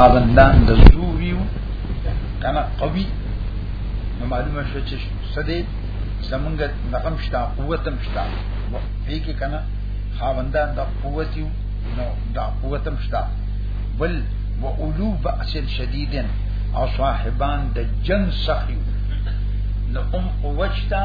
خاوندان د زوریو کنه قوي نو معلومه شو چې سده زمونږ نقم شتا قوت هم شتا وی کې کنه خاوندان د قوت یو نو دا قوت هم شتا بل و اولو بأس شدید او صاحبان د جن سخیو نو ام قوت شتا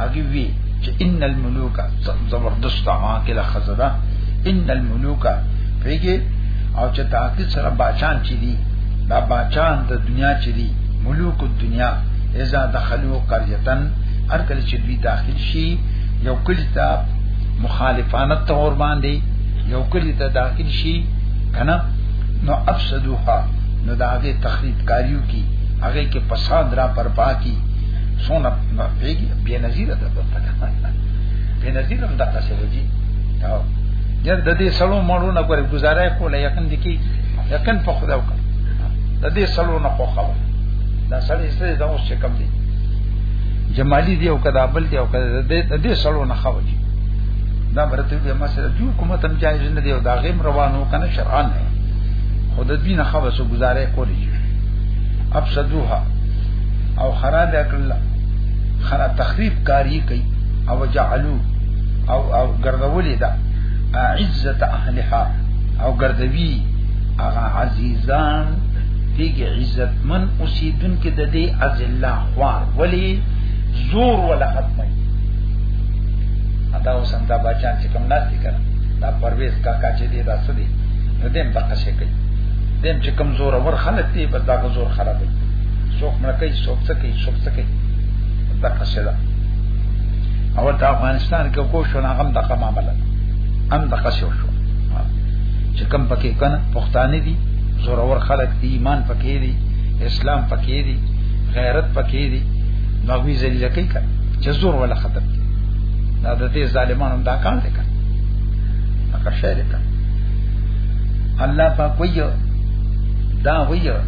هغه وی چې ان الملوک زبردست عاقل خزدا ان الملوک پیګه او چې تاکي سره باچان چي دي دا باچان د دنیا چي دي ملوک الدنیا اذا دخلوا قريه هر کله چې دوی داخل شي یو کلی ته مخالفانه تور باندې یو کلی ته داخل شي کنه نو افسدوها نو دا هغه تخریب کاریو کی هغه کې فساد را پرپا کی سونه پیږي بیا نظیر ده په پتا بیا نظیر هم د قصې وږي دا یان د دې سلو مړو نه کوي گزاره کوله یقین دي کی یقین په خدا وکړه د دې سلو نه خو خبر دا سړی ستاسو دا اوس کم دي جمالی دی او کدا بل دی او کدا د دې سلو نه خو دي دا برته به ما سره جو کومه تم جایز نه دی او دا غیم روانو کنه شرعان نه خود دې نه خو وسو گزاره کولی افسدوها او خراب کړل خراب تخریب کاری کوي او جعلو او او ګرځولې ده عزت اهلها او ګرځوي هغه عزیزان دیگه عزت من اسیدن کې د دې از الله خوار ولی زور ولا ختمه ادا اوس انده بچان چې کوم ناس دي کړه دا پرویز کاکا چې دی دا سدي نو دیم دقه شي کوي دیم چې کمزور ور خلک دی بس دا زور خرابوي څوک مړ کوي څوک څه کوي څوک څه کوي دا قصه ده او د افغانستان کې کو شو هغه د کومه عمل هم د قصه شو چې کم پکې کنه پښتانه دي زورور خلک دي ایمان پکې دي اسلام پکې دي غیرت پکې دي نوې ذلیل کوي کنه چې زور ولا خطر دا د دې ظالمانو دا کار دی کنه هغه شی دی الله پاک ویو دا ویو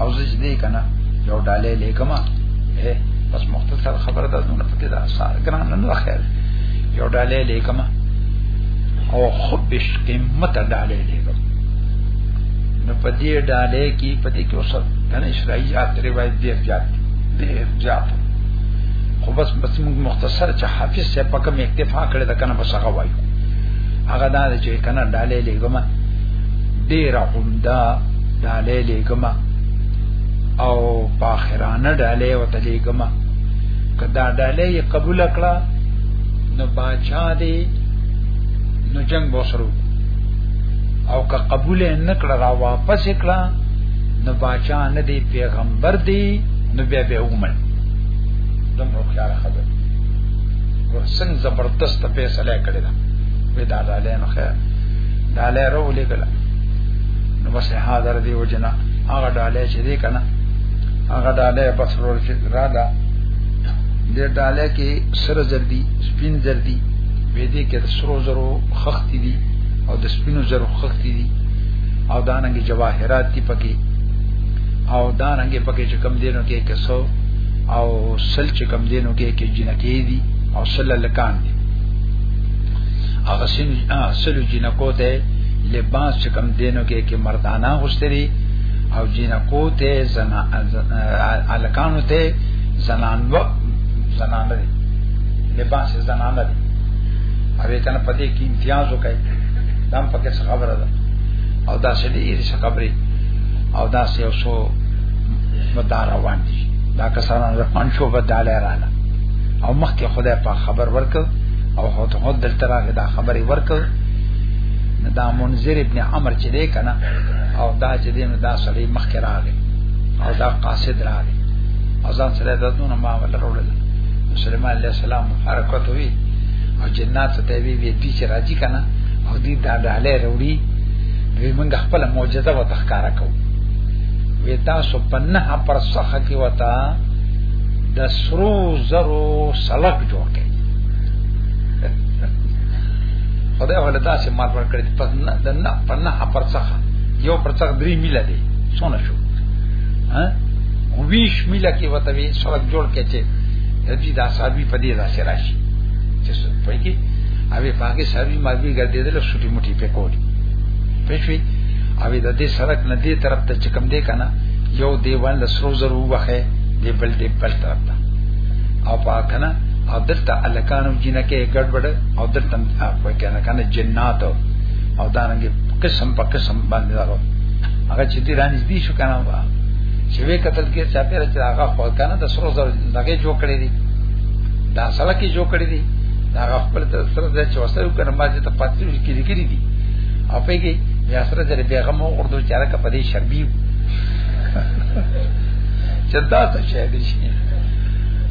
او زه دې کنه یو ډالې لیکما اے بس مختصر خبره ده نو پکې دا سار ګران نه نو خیر یو ډالې لیکما او خبش قیمت ډالې لیکم نو په دې ډالې کې په دې کې اوس کنه اسرائیل یاد روایت دی زیات دی زیات خو بس بس موږ مختصر چې حافظ سے پکم اکتفا کړی دا کنه بس هغه وایو هغه دا چې کنه ډالې لیکما ډیر عمده ډالې لګما او په اخرانه ډالې وته لګما کدا ډالې قبول کړه نو باچا دی نو جنگ بوسرو او که قبول نه کړه را واپس کړه نو باچا نه دی پیغمبر دی نو بیا به ومن دم روخیار خبر ورسنګ زبردست فیصله کړی دا ودا ډالې نو خیر ډالې رو لګلا نو بس حاضر دی وجنا هغه ډاله چې دی کنه هغه ډاله بس ورور چې را ده د ډاله کې سره زردي سپین زردي وې دې کې د سرو زرو خخت دي او د سپینو زرو خخت دي او دانګي جواهرات دي پکې او دانګي پکې چې کم دینو کې کسو او سل چې کم دینو کې کې جنکې دي او سل لکان دي هغه سن سلو جنکو ته لباس چې کم دینو کې کې مردانه غوستري او جنکو ته زنا الکانو ته زنان و زنان دی لباس زنان دی او کنه پدې کې امتیاز وکړي دام پکې څه خبره ده او دا سړي یې څه خبرې او دا سه یو څو مدار روان دي دا کسانان د پنځو بداله رااله او مخکې خدای په خبر ورکړ او هوت هوت دلته راغی دا خبرې ورکړ دا منذر ابن عمر چې دی کنه او دا چې دی نو دا سړی مخ کې راغی او دا قاصد راغی او ځان سره د دونه ما ولا وروړل سليمان عليه السلام حرکت وی او جنات ته وی وی دي چې راځي کنه او دې دا ډاله وروړي دوی موږ خپل معجزه و تخکارا کو وی تاسو په نه پر صحه کې وتا د سرو زرو سلک جوړ کړي خدای ولدا چې مال ورکړي په نه د نه په نه پر څخه یو پر څخه درې میله دی څونه شو ها ویش میله کې وته وی سړک جوړ کې چې د دې د اصحابي په دې راځي راشي چې څه پوي کې اوی باقي سړي ماګي ګرځیدل شټي مټي په کوړي پښوی اوی د دې سړک نه دې طرف ته چکم دې کنه یو دیوان له سرو زرو وخه دې بل دې بل طرف ته او پاکنه او دلته الکانو جنکه ګډوډ او دلته په کنه کنه جنات او دانګي قسم په قسم باندې راغو هغه چې دې رانځ دي شو کنه وا چې وې قتل کې چا پیره چې هغه خو کنه د سرو زر دغه جوړ کړی دي دا سره کې جوړ کړی دي دا خپل تر سره د چې وسره کنه ما چې ته پاتې کې دي کړی دي او په کې یا سره د بیغم او اردو چاره کا پدې شربي چې دا څه شي دي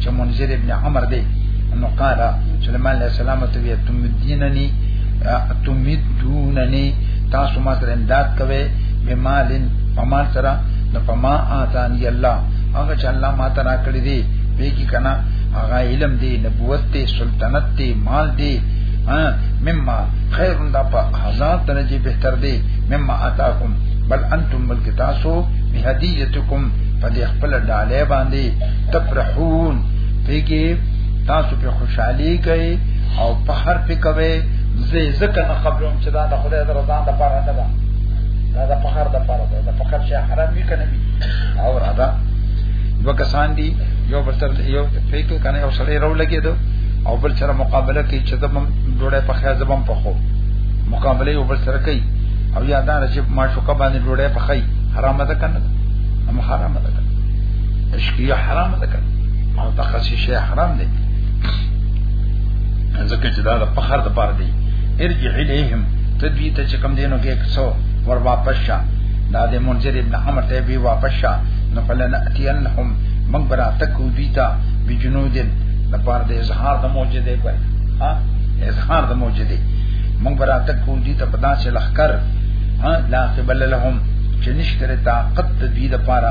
چې منذر ابن عمر دی نو قال سليمان عليه السلام ته وی تم دیننی تم دوننی تاسو ما سره امداد کوي بمالن پمان سره نو پما آتان ی الله هغه چې الله ما ته را کړی دی به کی کنا هغه علم دی نبوت دی سلطنت دی مال دی ها مما خیر دا په هزار درجه بهتر دی مما آتاکم بل انتم بلکتاسو بهدیتکم په دې خپل ډاله باندې تفرحون پیګي تاسو په خوشحالي کوي او په هر په کوي زه ذکر نه قبلوم چې دا د خدای د رضا لپاره نه ده دا د فخر د لپاره ده د فخر شي حرام وي کنه وي او رادا یو کسان دي یو بل سره یو فکر کنه یو سره راو لګیدو او بل سره مقابله کوي چې زمم ډوړې په خیا زمم په خو مقابله یو بل سره کوي او یادان چې ما شوکه باندې ډوړې په خی حرام ده کنه هم حرام ده اشکی حرام ده کنه او تخصص شی حرام ده ځکه چې دا د فخر د پاره دی ارجع الیهم تدوی ته چې کم دینو کې څو ور واپس شه دا د منذر ابن عمر ته به واپس شه نو فلن اتینهم من برا تکو دیتا بجنودن د پاره د اظهار د موجوده کوي ها اظهار د موجوده من برا تکو دیتا پدا چې لخر ها لا قبل لهم چې نشتره طاقت د دې لپاره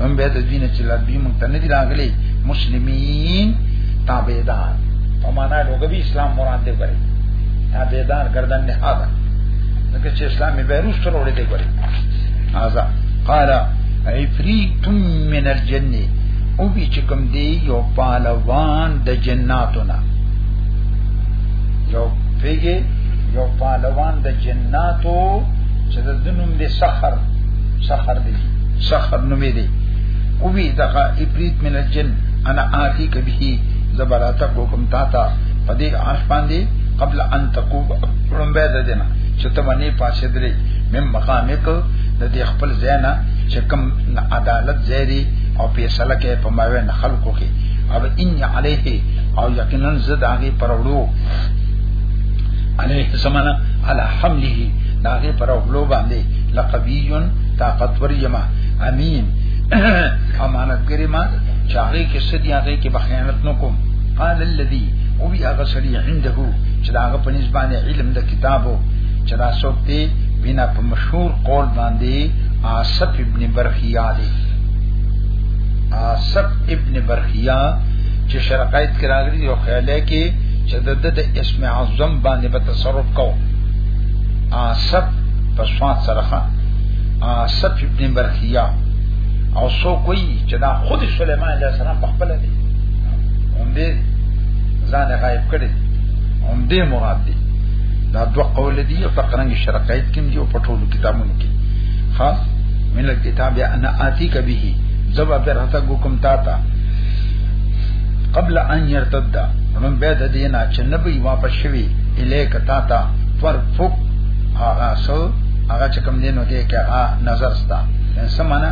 هم به د دین چې لبی مونږ ته نه دی راغلی مسلمین تابعدار په معنا لوګوي اسلام مراد دی ګره تابعدار گردن نه هاذا لکه چې اسلام به روس سره وړي دی ګره هاذا قال عفریت من الجن او بي چې کوم دی یو پالوان د جناتو نه یو پیګه یو پالوان د جناتو چې د دنوم دی سحر سحر دی سخر نومې دی او وی دغه ابریت من الجن انا آتی کبه زبرات کوم تا تا پدې عرش باندې قبل ان تقوم پرم به ده دینا چې ته باندې پاسې درې مم مقامک د دې خپل زینا چې کم عدالت زیری او فیصله کې په ماوې نه خلقو کې او ان علیه او یقینا زد هغه پرولو علیه سمانا علی حمله داغه پر اولو باندې لقبیون طاقتور یما امین امانت ګری ما چاغي کې سدي هغه کې بخیانت نکوم قال الذي او بیا هغه سړي عنده چې دا هغه په نسبانه علم د کتابو چې دا څوک دی بنا په مشهور قول باندې عاصف ابن برخیا دی عاصف ابن برخیا چې شرقایت کې راغلی یو خیاله کې چې د د اسم اعظم باندې په تصرف کو عاصف په سواد سره سب ابن برخیا او سو کوئی چې دا خود سليمان عليه السلام په خپل دی هم دې ځان غایب کړی هم دې مراد دی دا دوه قول دي او تقرنګ شرقایت کې یو پټولو کتابونو کې خاص من الكتاب انا آتی کبه زبا پر هتا حکم تا تا قبل ان يرتد نن به د دینه چې نبی واپس شوی الیک تا تا فرفق هغه سو هغه چې کوم دینو کې کې ا نظر ستا سمانا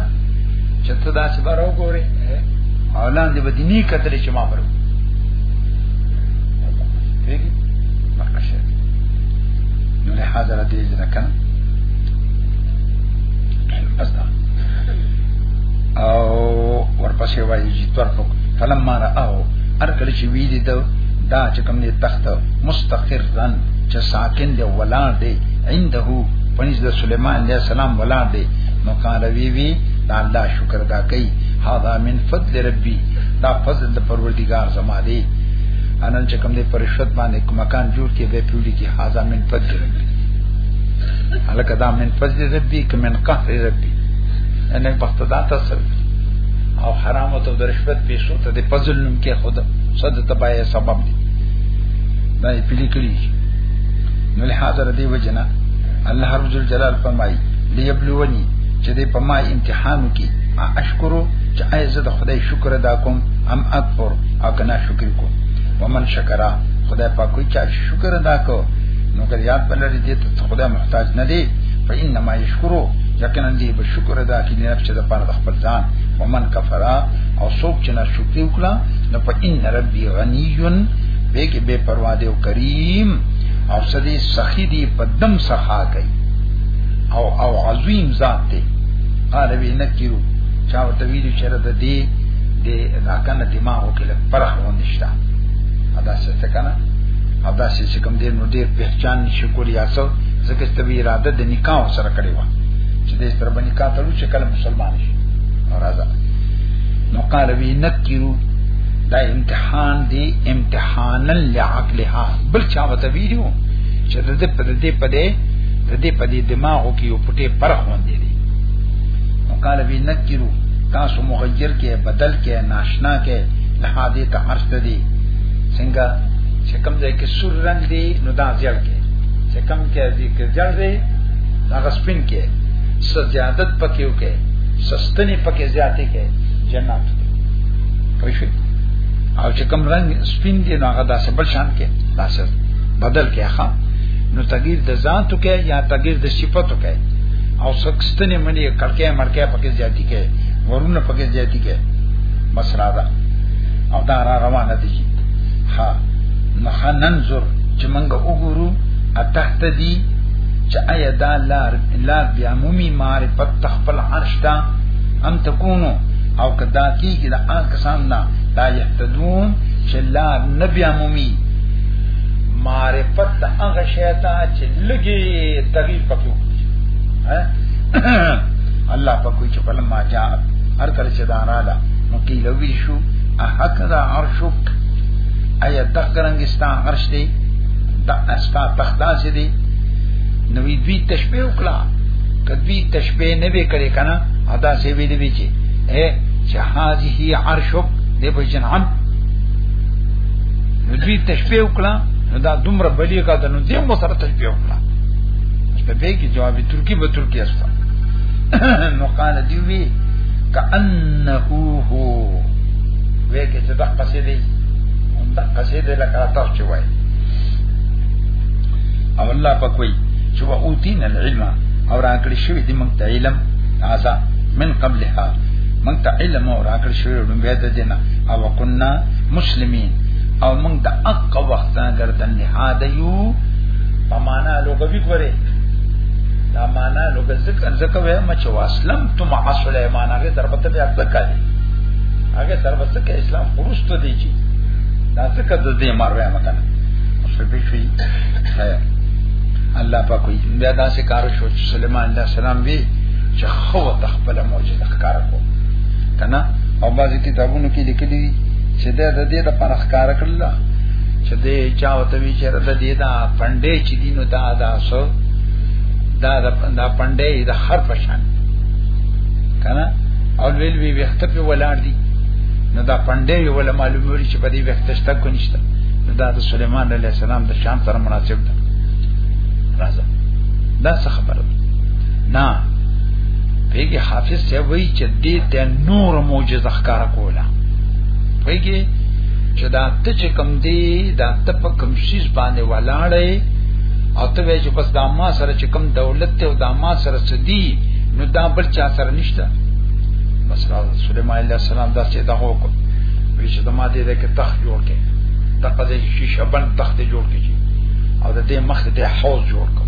چې ته دا چې بارو ګوري او لاندې به دیني کتل چې ما برو پیږي مکشه نو له حاضر دې ځنه کنه بس دا او ورپسې وایي چې ترفق فلما راو هر کله چې وی دي دا چې کوم دې تخت مستقرن چې ساکن دی ولان دی عنده پنځ د سليمان عليه السلام ولاد دی نو قال وی وی دا الله شکر دا کوي هاذا من فضل ربي دا فضل د پروردگار زما دی انن چې کوم دې پرشت باندې مکان جوړ کې به پیولي کې هاذا من فضل ربي الکه دا من فضل ربي که من قهر ربي ان وخت دا تاسو او حرام او د رشوت پیسو ته د فضل نوم کې خود صد تبای سبب دی دا پیلي کړی نو له حاضر دی وجنا الله رب جلال فرمای لیبلونی چې دې په ما امتحان کی اشکرو چې ایزه د خدای شکر ادا کوم ام اکبر او کنا شکر کوم ومن شکرا خدای پاک کوئی چا شکر ادا کو نو ګر یاد بلری دې ته خدای محتاج نه دی فإنما یشکرو یقینا دې به شکر ادا کړي نه چې د پاره د خپل ځان ومن کفرا او څوک چې نه شکر وکړه نو فإن ربي غنی بیگی بے پروا دیو کریم او سدي سخی دی په دم سخا کوي او او عظیم ذات دی قال وی نکیرو چا ورته ویلو چې رد دی د راکنه دماغ کې لږ پرخ ونشتا ادا څه کنه ادا څه کوم دی نو ډیر پہچان نشو کولی تاسو ځکه چې به اراده د نکاح سره کړی و چې دې سره باندې کا تلو چې کله مسلمان شي راځه نو قال وی نکیرو دا امتحان دی امتحانا لعقلها بل چا وته ویلو چې د دې په دې په دې د دې په دې دماغو کې یو پټه پرخ باندې دي نو قال وی نکرو تاسو مغیر کې بدل کې ناشنا کې لها دې ته عرض دي څنګه چې کوم ځای کې سور رنگ دی نو دا ځل کې چې کوم کې دې کې ځل دی دا غسپین کې سجادت پکې وکې سستنی پکې زیاتې کې جنت پښې او چې کوم رنگ سپین دی نو هغه داسې بل شان کې داسې بدل کې ښا نو تغییر د ځان تو کې یا تغییر د صفاتو کې او سکستنې منی کړکې مرکې پکې زیاتی کې ورونه پکې زیاتی کې بس را ده او دا را روانه دي ها نخننظر چې موږ وګورو اتحت دي چې آیا دا لار لار بیا مومي معرفت تخپل عرش ته ان تکونو او کدا کی کې د آن کسان نه لا یهتدون چې لا نبی عمومي معرفت هغه شیطا چې لګي تغییر پکې ها الله په کوئی چې بل ما جاء هر کله چې دا رااله نو قیل وی شو احکذا عرشک ایا دقرنګ استا عرش دی دا استا تختا سي دی نو وی دوی تشبیه وکړه کدوی تشبیه نه وکړي کنه ادا سی وی دی چې چې هذه عرشک دی په جنان نو دوی تشبیه وکړه نو دا دومره بلی کا نو دې مو سره تشبیه وکړه په دې کې جواب ترکی به ترکی استا نو قال دی وی کانه هو وې کې چې دا قصې دی دا قصې دی لکه تاسو چې وای او الله پکوي چې وقوتین العلم او راکړی شوی دی موږ ته علم هاذا من قبلها من ته علم او راکړ شوی ډون به د دینه او کنا مسلمین او من د اق وخت ګردن نه هادیو په معنا لوګوي کوي دا معنا لوګ ذکر ذکر وې مچ واسلم تم سليمان هغه دربته بیا ځکای هغه دربته کې اسلام ورسته دی چې دا ذکر د دې مروه مکنه څه به شي الله پاک بیا دا سکار شو چې سليمان عليه السلام وی چې خو ته خپل معجزه ښکار کو کنه او بعضی کتابونو کې لیکلي دي چې د دې د پر ښکار کړل چې دې چا وته وی چې د دې دا پندې چې دینو دا دا سو دا دا پندې د هر پشان کنه او ویل وی وخت په ولاړ دي نو دا پندې یو ول معلومه چې په دې وخت شته کو نشته نو دا د سليمان عليه السلام د شان سره مناسب ده راځه دا څه خبره نه پیګه حافظ سی وای چې دې ته نور معجزه ښکارا کوله پیګه چې دا ته چې کم دی دا ته په کم شیز باندې ولاړې او ته وای چې بس دا ما سره چې کم دولت ته او دا ما سره سدي نو دا بل چا سره نشته بس را سليمان عليه السلام دا چې دا حکم وی چې دا ما دې ده کې تخت جوړ کې دا په دې شیشه بند تخت جوړ کې او د دې مخ دې حوض جوړ کې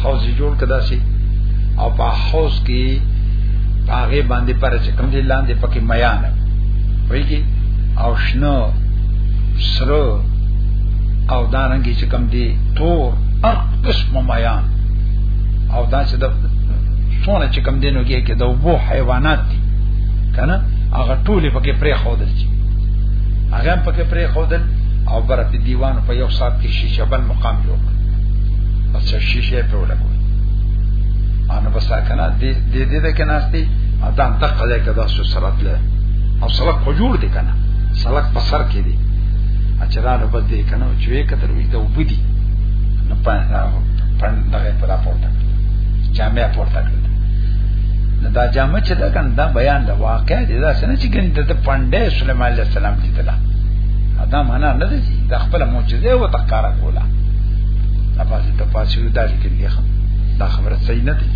حوض جوړ کدا سي او په حوض کې هغه باندې پر چې کوم دي لاندې پکې میان وایي او شنو سره او دارنګي چې کوم دي تور هر قسم میان او دا چې د څونه چې کوم دینو کې کې د وبو حیوانات دي کنه هغه ټول پکې پرې خودل شي هغه پکې پرې خودل او برته دیوان په یو صاحب کې شیشه بل مقام جوړ او څه شیشه په ولګو ان په ساکنه دې دې دې ده کنه استي دا انتقه ده کدا سو سرت له او سلک خو جوړ دي کنه سلک په سر کې دي اچرانو بس دې کنه چې وې کتر وې ته وبدي نه پنځه پنځه په راپورته جامع پورته کړ دا جامع چې دا کنه دا بیان دا واقع دي دا څنګه چې ګنده ته پنده سليمان عليه السلام دي دا دا معنا نه دي دا خپل معجزه او تکاره کوله دا پاسې ته پاسې نو دا لیکل دی دا خبره صحیح نه دی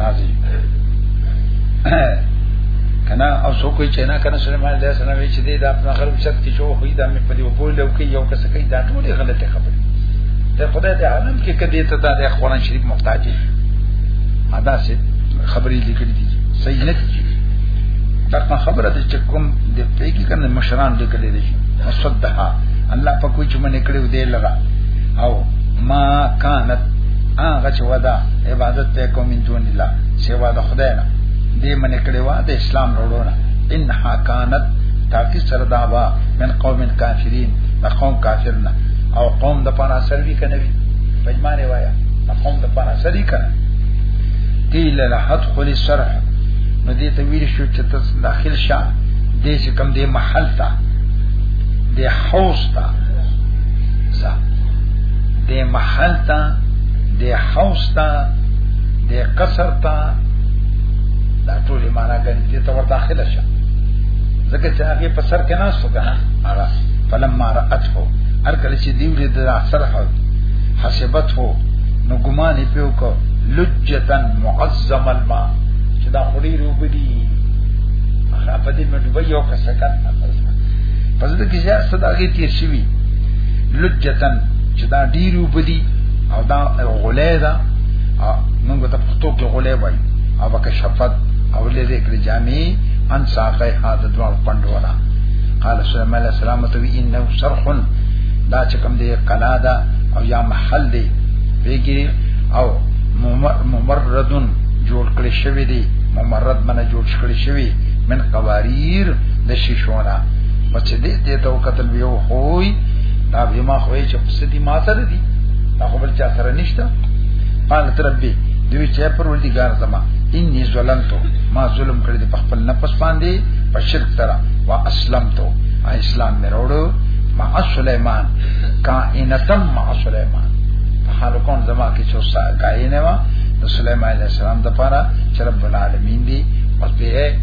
راځي کنا او سو کوئی چینا کنا سليمان عليه السلام چې دی دا په خپل شت کې شو خو دا مې په دې وبول لو کې یو کس کوي دا ټول غلطه خبره ده خدای دې عالم کې کدی ته دا د قرآن شریف محتاج دی ادا سي خبرې لیکلې دي صحیح نه دي دا خبره چې کوم د پیګی کنه مشران لیکلې دي مصدها الله په کوچ باندې کړو دی لرا او ما کانت هغه چې ودا عبادت ته کوم من دون الله سوا د خدای نه دې منې کړي وا د اسلام وروړه ان حقانت تاکي سره دا وا من قوم کافرین د قوم کافرنا او قوم د پاره اثر وی کنه وی پجمانه وایا د قوم د پاره اثر وی کنه قیل لحد خل الشرح نو دې ته ویل شو چې تاسو داخل شه دې چې کم دې محل ته د حوض ته ځه د محل ته د حوض ته د قصر ته دا ټول معنا ګڼي دې ته ور داخله شه ځکه چې هغه په سر کې نه سو کنه هغه فلما راته هر کله چې دیو دې د اثر حسبت هو نو ګمان په وکړه لجتن معظم الماء چې دا خوري روبدي هغه په دې مډوبه یو کسه کړه پس د کې زیات صدا کې تیر شوی لجتن چې دا ډیرو بدی او دا غولې ده موږ ته پښتو کې غولې وای او که شفت او لري کړ جامي ان ساقه حادث دوه پندورا قال سلام علیه السلام تو انه شرحن دا چې کوم دی قلا ده او یا محل دی ویګي او ممردن جوړ کړی شوی دی ممرد منه جوړ کړی شوی من قواریر د شیشونه په چې دې دې ته وکتل به یو خوې دا به ما خوې چې په سدي ما سره دي دا خو بل چا سره نشته قال تربي دوی چې پر ول دي ګار زما اني ظلمتو ما ظلم کړی په خپل نفس باندې په شرک سره وا اسلمتو اسلام مې وروړو مع سليمان کائنتم مع سليمان حال کون زما کې چې اوسه کائنه وا د سليمان عليه السلام د پاره چې رب العالمین دی او به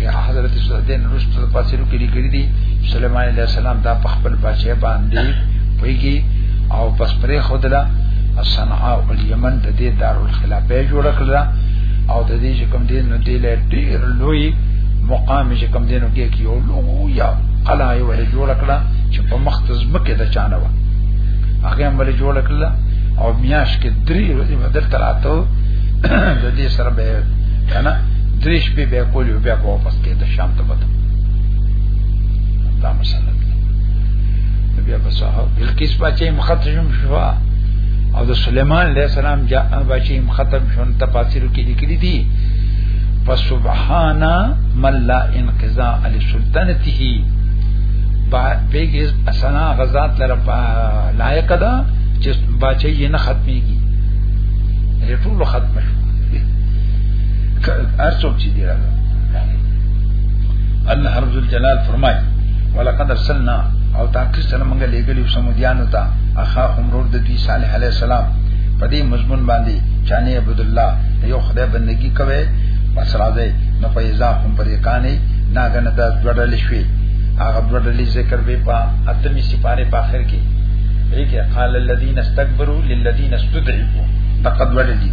حضرت سعدین رسول پاسیرو کې لري دي سليمان عليه السلام دا په خپل بچي باندې ویږي او پس پرې خدلا صنعاء او یمن د دې دارالخلافه جوړ کړل او د دې چې کوم دین نو دې له ډیر لوی مقام چې کوم دین نو کې یو لوی یا قلا یو جوړ کړل چې په مختص مکه د چانه و هغه هم ولې جوړ کړل او میاش کې درې ورځې بدل تراتو د دې سره به کنه دریش په بیا کولی بیا په واپس کې د شام ته وته دا مسله ده بیا په سهار بلقیس بچې مختم شوا او د سليمان عليه السلام جا بچې مختم شون تفاسیر کې لیکلي دي فسبحان من لا انقضاء لسلطنته با بیگیز اسنا غزات لر لایق ده چې بچې نه ختميږي ټول ختم شو هر څوک چې دی راغلی الله رب الجلال فرمایي ولقد ارسلنا او تاکي سره موږ لېګلې سمودیانو ته اخا عمرور د دې صالح عليه السلام په دې مضمون باندې چانه عبد الله یو خدای بندگی کوي پس راځي نو په ځا هم پر کاني ناګنه د جوړل شوی هغه جوړل ذکر به په اتمی سپاره په اخر کې دې کې قال الذين استكبروا للذين استضعفوا تقد ولدي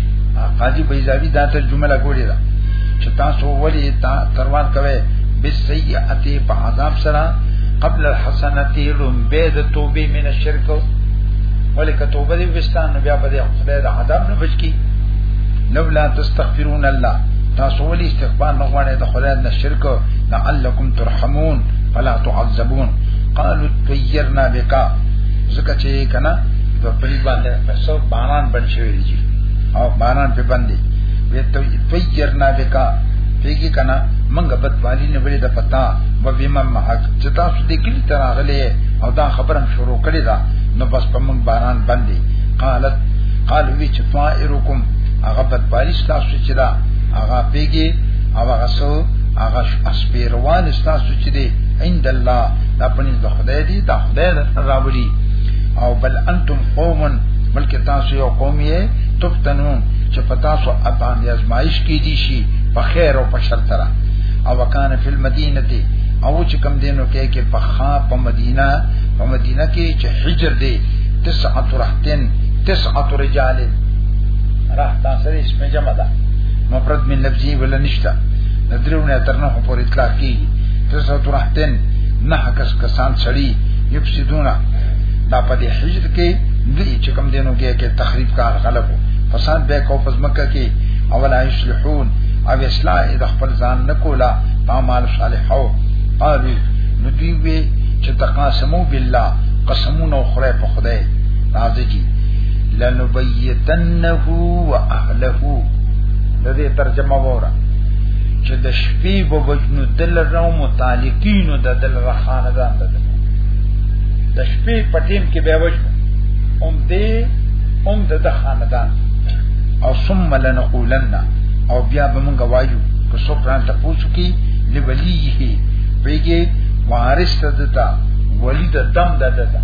قاضي بیزاوی دا ترجمه لا کولی دا چې تاسو ولی تا تروان کوي بالسیئه په عذاب سره قبل الحسنه لم بيد توبه من الشرك ولی که توبه دې وستان بیا به خدای د عذاب نه بچي لولا تستغفرون الله تاسو ولی استغفار نه غواړئ د خدای نه شرک لعلکم ترحمون فلا تعذبون قالوا طيرنا بك زکه چې کنا په پری باندې په سو باران بن شوی او باران په باندې وی تو فجرنا بکا پیږي کنه منګه بد والی نه وړي د پتا و بما محق چې تاسو دې کلی تر اغلې او دا خبره شروع کړې ده نو بس په موږ باران باندې قالت قال وی چې طائرکم هغه بد والی تاسو چې دا هغه پیږي او هغه سو هغه اسپیروان تاسو چې دی عند الله دا پنځ د خدای دی دا خدای راوړي او بل انتم قومن بلکې تاسو یو قوم یې تفتنون چې په تاسو اتان دي ازمایش کې دي شي په خیر او په شر سره او وکانه فی المدینه دی او چې کم دینو کې کې په خا په مدینه په مدینه کې چې حجر دی تسعه رحتن تسعه رجال رحتا سره اسم جمع ده مفرد من لفظی ولا نشتا ندرونه ترنه پورې اطلاق کی تسعه رحتن نه کس کسان سړی یفسدون دا په دې حجر کې دوی چې کوم دینو کې کې تخریب کار غلب فساد به کو پس مکه کې اول ایشلحون او اصلاح د خپل ځان نه کولا پامال صالحو قالو نو دوی وی چې تقاسمو بالله قسمونه خره په خدای راځي جی لنبیتنه واهله د دې ترجمه وره چې د شپې په وجنو دل راو متعلقینو د دل رخانه ده د شپې په ټیم کې به وژنو هم دې هم د د خاندان او ثم لنقولن او بیا به مونږ وایو که څوک ران ته پوښتنه کوي لولیه پیګه وارث دتا ولی د دم د دتا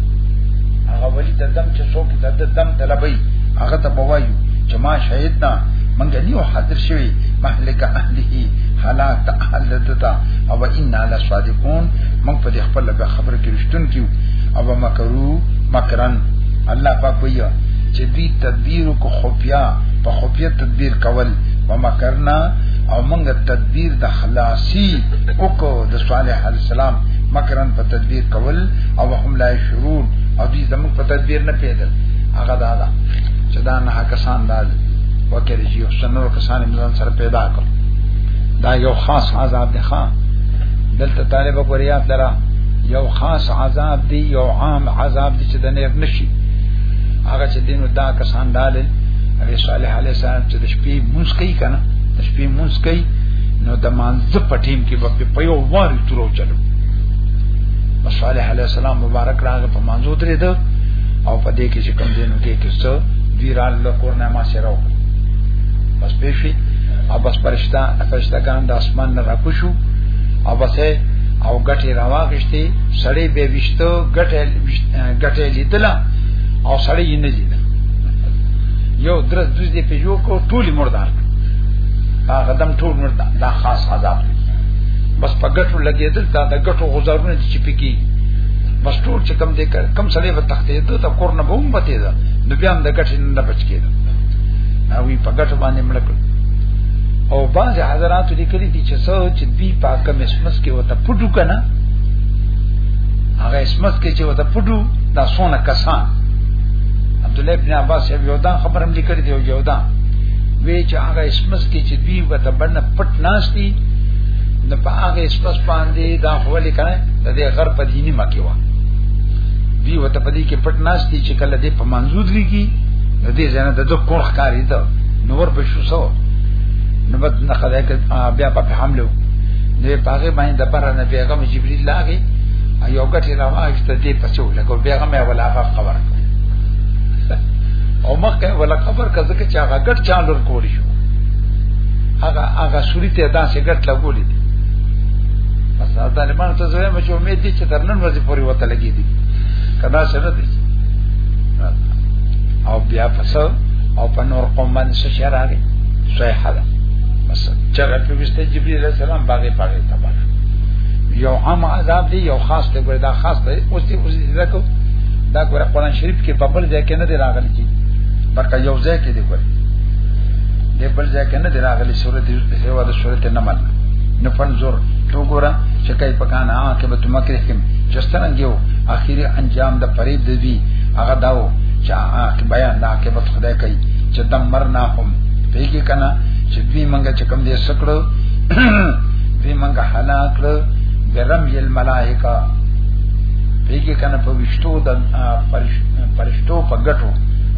هغه ولی د دم چې څوک د دم طلبي هغه ته بوایو چې ما شهید نه منګ نیو حاضر شوی مهلک اهله حالات اهل دتا او ان علی صادقون من په خپل خبر کې شتون کیو او مکرو مکرن الله پاک وی چې دې تدبیر کو خفیا په خفیا تدبیر کول و مکرنا او موږ تدبیر د خلاصي او کو د صالح علی السلام مکرن په تدبیر کول او هم لا شرور او دې زموږ په تدبیر نه پیدل هغه دا دا چې دا نه کسان دال وکړي چې یو څنور کسان موږ سره پیدا کړ دا یو خاص عذاب دی خان دلته طالب کو ریاض لرا یو خاص عذاب دی یو عام عذاب دی چې د نیر نشي هغه چې دینو دا کسان داله نبی صالح علیه السلام چې د شپې مونږ کوي کنه د شپې مونږ کوي نو د مانځ په ټیم کې به په یو وار ترو چلو صالح علیه السلام مبارک راغه په مانځو درې ده او په دې کې چې کوم دینو کې کې څو دی را له کورنه ما سره و بس پېښې او بس پرشتہ پرشتہ ګان د اسمان نه راکوشو او بس او ګټه راواغشتي سړی به وشتو ګټه ګټه لیدله او سړی یې نه لیدله یو درس دوز دی په یو کو ټول مردار هغه دم ټول مردار دا خاص عذاب دی بس په ګټو لګیدل دا د ګټو غزارونه چې پکې بس ټول چې کم دې کړ کم سړی به تختې ته تا کور نه بوم پته دا نو بیا هم د ګټې نه بچ کېده او په ګټو باندې مړ او بعض حضرات لیکلي دي چې څو چې دی پاکه بس کې وته پټو کنه هغه اسمت کې چې وته پټو دا سونه کسان عبد الله ابن عباس یو دا خبرم لیکل دی یو دا وی چې هغه اسمت کې چې دوی وته باندې پټ ناشتي د په هغه اسپس باندې دا خولې کړه د دې غر په دیني مکه و دی وته په دې کې پټ ناس دي چې کله دې په منزود لګي د دې ځنه د دوه کور ښکاری ته نور په شو سو نو بد نه خدای ک بیا په حمله نو په هغه باندې د بره نه پیغام جبريل لاغي ایو ګټه را واخیسته دې پسو لګو بیغه مې ولا هغه خبر او مخکې ولا خبر کزه کې چا هغه ګټ چالور کولی شو هغه هغه سوري ته داسې ګټ لګولې دي بس دا طالبان ته زوی مې چې امید دي چې تر نن ورځې پورې وته لګې دي کدا سره دي او بیا پسو او په نور قوم باندې شراري صحیح حاله بس چرته ته جبريل عليه السلام باغې پاغې تبا یو عام عذاب دی یو خاص ته ګور دا خاص ته اوس دې اوس دې راکو دا ګور قرآن شریف کې په بل ځای کې نه دی راغلی چې بلکې یو ځای کې دی ګور دې بل ځای کې نه دی راغلی سورۃ سیوا د سورۃ نمل نو فنزور تو ګورا چې کای پکان آ کې به تم کې کوم چې ستنګ یو اخیری انجام د فریب دی هغه داو چې آ کې بیان دا کې به خدای کوي چې دمرناهم پیګه کنا چې دوی منګه چې کوم دې سکړو دوی منګه هلاک کړو برم یل ملائکه پیګه کنه په وشتو د پرشتو په ګټو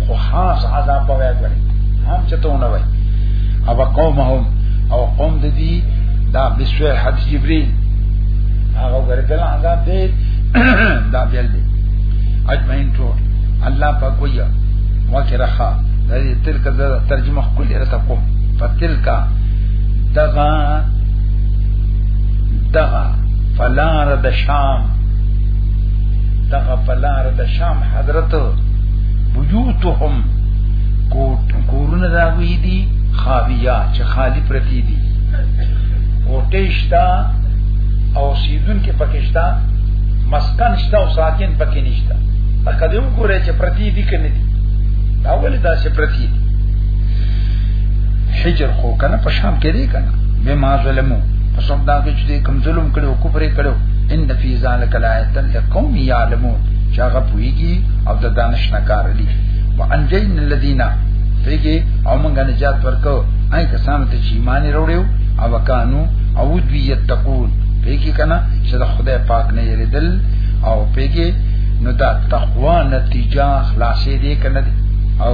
خو خاص عذاب په وای غړي هم چتونه وای او قومهم او قوم د دې دا بسوی حد جبريل هغه ورکل عذاب دې دا بیل دې اجمعین ټول الله په کویا وکړه دا ترکه ترجمه ډیر تا کو فتل کا دغا دغا فلار د شام دغا فلار د شام حضرت بيوتهم کوټ کورونه دا وی دي خاویا چې خالی پرتی دي کوټېشتا او سیدون کې پکېشتا مسکن شتا او ساکن پکې نشتا اکه دې وګوره چې پرتی دي کنه دي دا ولې دا چې پرتی دي حجر خو کنه په شام کې دی کنه به ما ظلمو پس هم دا کې چې کوم ظلم کړو کفر کړو ان فی ذلک لایت لقوم یعلمون چې هغه پویږي او د دانش نه کار لري وانجین الذین فیږي او موږ نجات ورکو اي کسان ته چې ایمان وروړو او وکانو او دوی یتقون پیږي کنه چې د خدای پاک نه یریدل او پیږي نو دا تقوا نتیجه خلاصې دې کنه او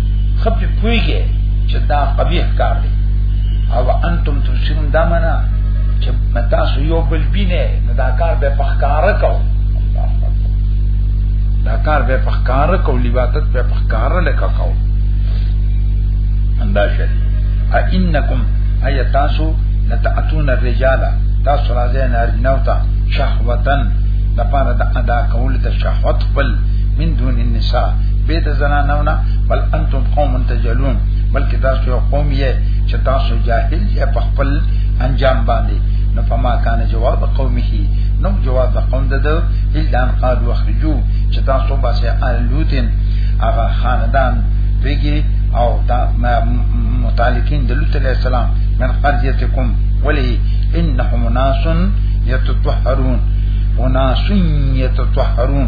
خپې پویږي چې دا قبیح کار دی او انتم تبصرون دا معنا چې متا سو یو بل بینه نو دا کار به پخکار کو دا کار به پخکار کو لیباتت به پخکار لکه کو اندا شری ا انکم ایا تاسو لتاتون الرجال تاسو راځي نارینه وتا شهوتن د پاره د ادا کول د شهوت خپل من دون النساء به د زنانو نه بل انتم قوم تجلون بلکې تاسو یو قوم یې چې تاسو جاهل یې په خپل انجام باندې نو فما کان جواب قومه نو جواب قوم د الا ان قال واخرجوا چې تاسو باسه الوتن هغه خاندان پیږي او دا متعلقین د لوط علیہ السلام من قريتكم ولی انهم ناس يتطهرون وناس يتطهرون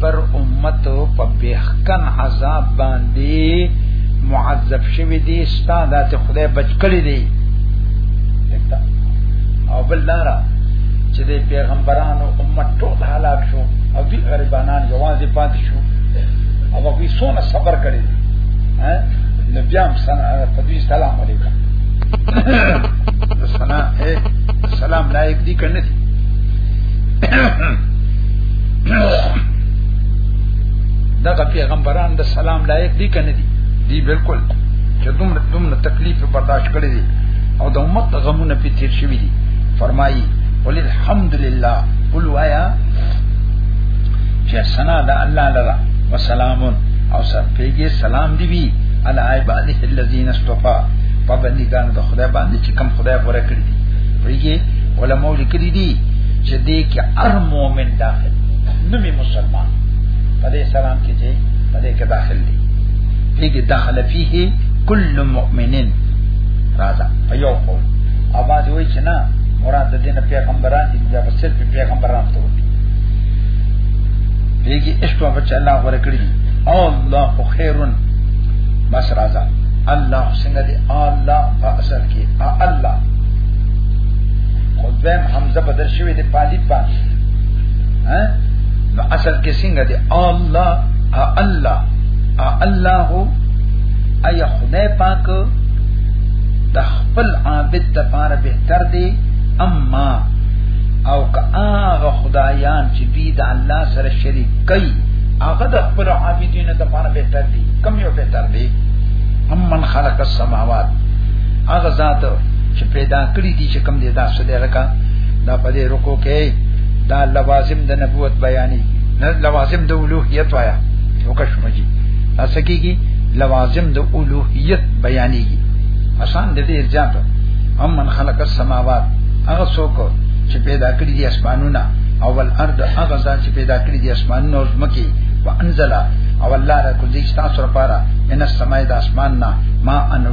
پر امت په بهکن عذاب باندې معذب شوی دی ستا د خدای بچ کړی دی او بل لاره چې د پیغمبرانو امت ټول هلاک شو او دوی غریبانان یوازې پاتې شو او هغه سونه صبر کړی دی ها نو بیا هم سنا په دې سلام علیکم سنا اے سلام لایق دی کنه دغه پیغمبران د سلام لایق دي کنه دي دي بالکل چې دومره دومره تکلیف برداشت کړی دي او د امت غمونه په تیر شوی دي فرمایي وللحمدلله قل وایا چې سنا د الله لرا وسلام او سر پیږي سلام دی وی علی عباده الذین استوفا په باندې ګان د خدای باندې چې کم خدای پوره کړی دی پیږي علماء لیکلي دي چې دې کې هر مؤمن داخل نومي مسلمان په دې سلام کې چې په دې کې داخل دي دې کې داخله فيه کل مؤمنین راځه په یو قول او باز وایي چې نه مراد د دین پیغمبران دي بیا صرف پیغمبران ته وایي دې کې اشتوا بچ الله غوړه کړی او الله خیرن بس راځه الله څنګه دی الله په اصل کې الله خو دویم حمزه بدل شوی دی پالیب باندې ها نو اصل کې څنګه دی الله الله الله اي خدای پاک د خپل عابد د پاره بهتر دی اما او که هغه خدایان چې دوی د الله سره شریک کوي هغه د خپل عابدینو د پاره بهتر دی کم یو بهتر دی هم من خلق السماوات هغه ذات چې پیدا کړی دي چې کم دي دا څه دی لکه دا په دې رکو کې دا لوازم د نبوت بیانې نه لوازم د اولوهیت وایا وکښمږي تاسو کېږي لوازم د اولوهیت بیانې آسان د دې ځان هم من خلق السماوات هغه څوک چې پیدا کړی دي اسمانونه او ول ارض هغه ځان چې پیدا کړی دي اسمانونه او زمکي وانزل او الله را کوزي تاسو لپاره من السماء د اسمان نه ما انو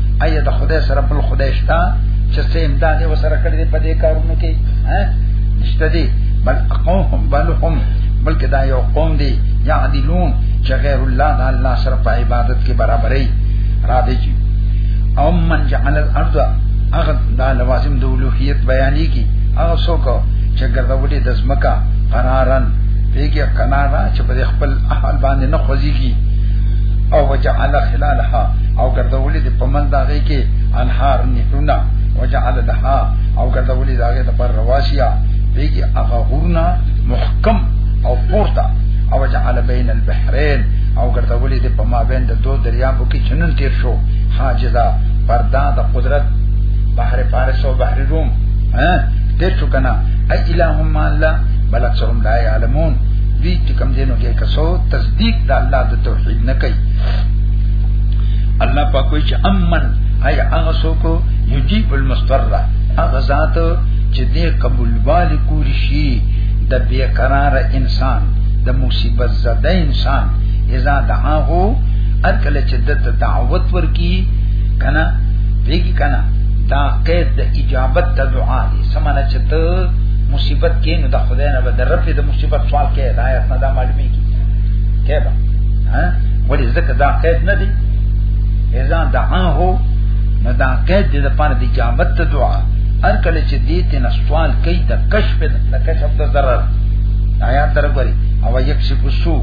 ایا د خدای سره بل خدای شته چې څه امداد یې وسره کړی په دې کارونو کې ها نشته دی بل قوم بل هم بلکې دا یو قوم دی یا عدلون چې غیر الله د الله سره په عبادت کې برابرې را دی جی او من جعل الارض اغه دا لوازم د اولوہیت بیانې کی هغه څوک چې ګرځولې د زمکا قرارن پیګه کنارا چې په خپل احل باندې نه خوځيږي او وجعل خلالها او ګرځولې د پمن داږي کې انهار نهونه وجعل لها او ګرځولې داږي د پر رواسیا بیګي هغه غورنا محکم او پورته او جعل بین البحرین او ګرځولې د پما بین د دوه دریابو کې چنن تیر شو حاجزا پردا د قدرت بحر فارس او بحر روم ها تیر شو کنه ای الہم الله بل اکثرهم لا يعلمون دي چې کم دینو کې کسو تصدیق د الله د توحید نه کوي الله پاک وی چې امن هي هغه څوک یجیب المستر هغه ذات چې دې قبول والی کولی شي د بے قرار انسان د مصیبت زده انسان اذا دعاه هر کله چې د دعوت ورکی کنا دیږي کنا دا قید د اجابت د دعا دی سمانه چې ته مصیبت کې نو د خدای نه به د رب د مصیبت سوال کې هدایت نه دا معلومه کی کېبا ها ولی ځکه دا قید نه دی اذا دعا هو نو دا قید دې لپاره د اجابت ته دعا هر کله چې دې ته سوال کوي د کشف د کشف د ضرر آیات درګوري او یکشف سو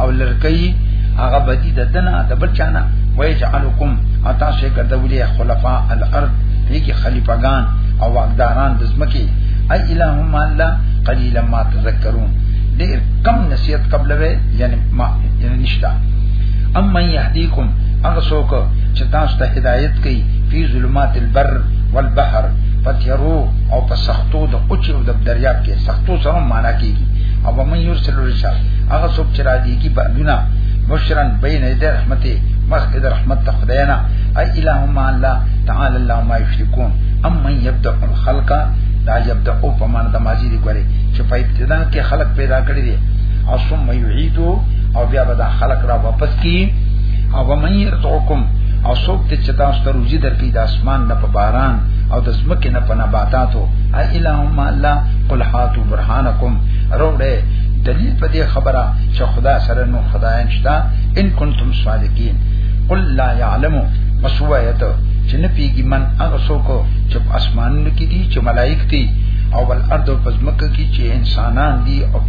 او لرکي هغه بدی د دنا د بچانا ويجعلکم اتا شي کډولې خلفاء الارض دې کې خلیفګان او واقداران د زمکي اي الہم الله قليلا ما تذكرون ډېر کم نصیحت قبلوي یعنی ما یعنی نشتا اما یهدیکم هغه څوک چې تاسو ته هدایت کوي فی ظلمات البر والبحر پتیرو او په سختو د اوچ او د دریاب کې سختو سره معنا کیږي او من یرسل الرسال هغه څوک چې را دیږي بادونه مشرن بین د رحمته مخکې د رحمت ته خدای نه ای الہ ما الله تعالی الله ما یشرکون اما یبدا الخلق دا یبدا او په معنا د ماضی دی کوي چې په ابتدا کې خلق پیدا کړی دی او ثم يعيدو او بیا به دا خلق را واپس کی او ومن يرزقكم او څوک ته چې تاسو ته روزي درکې د اسمان نه په باران او د زمکه نه په نباتاتو اي الههم الله قل هاتو برهانکم روړې دلیل په دې خبره چې خدا سره نو خدای نشتا ان کنتم صادقین قل لا يعلم مسوایته چې نه پیږي من هغه څوک چې اسمانونو کې دي چې ملائک دي او ول ارض او پزمکه کې چې انسانان دي او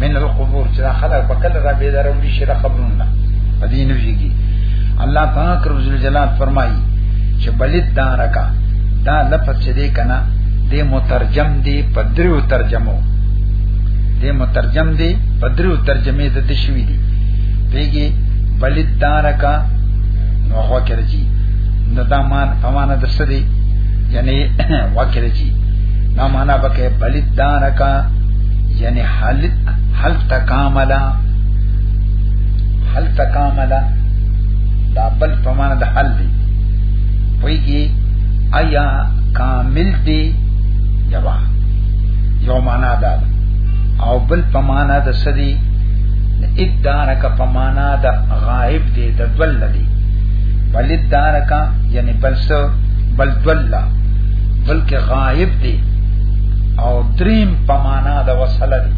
من القبور چې خلک په کله را به درو دي شي قبرونه په دې نه ویږي الله پاک رب جلال فرمایي چې بلید دارکا دا لفظ چې دی کنه دې مترجم دی په دریو ترجمو دې مترجم دی په دریو ترجمه د تشوی دی پیږي بلید دارکا نو هو کړی نو دا مان په معنا د سړي یعنی واکړی دا معنا بکې بلید دارکا یعنی حل حل تکاملا حل تکاملا دا بل په معنا د حل دی وای کی آیا کامل دی یوا یو معنا دا او بل په معنا د سدی ادارک په معنا د غائب دی د دول دی بل ادارک یعنی بل سو بل دول بلکې غائب دی او دریم په معنا د وصله دی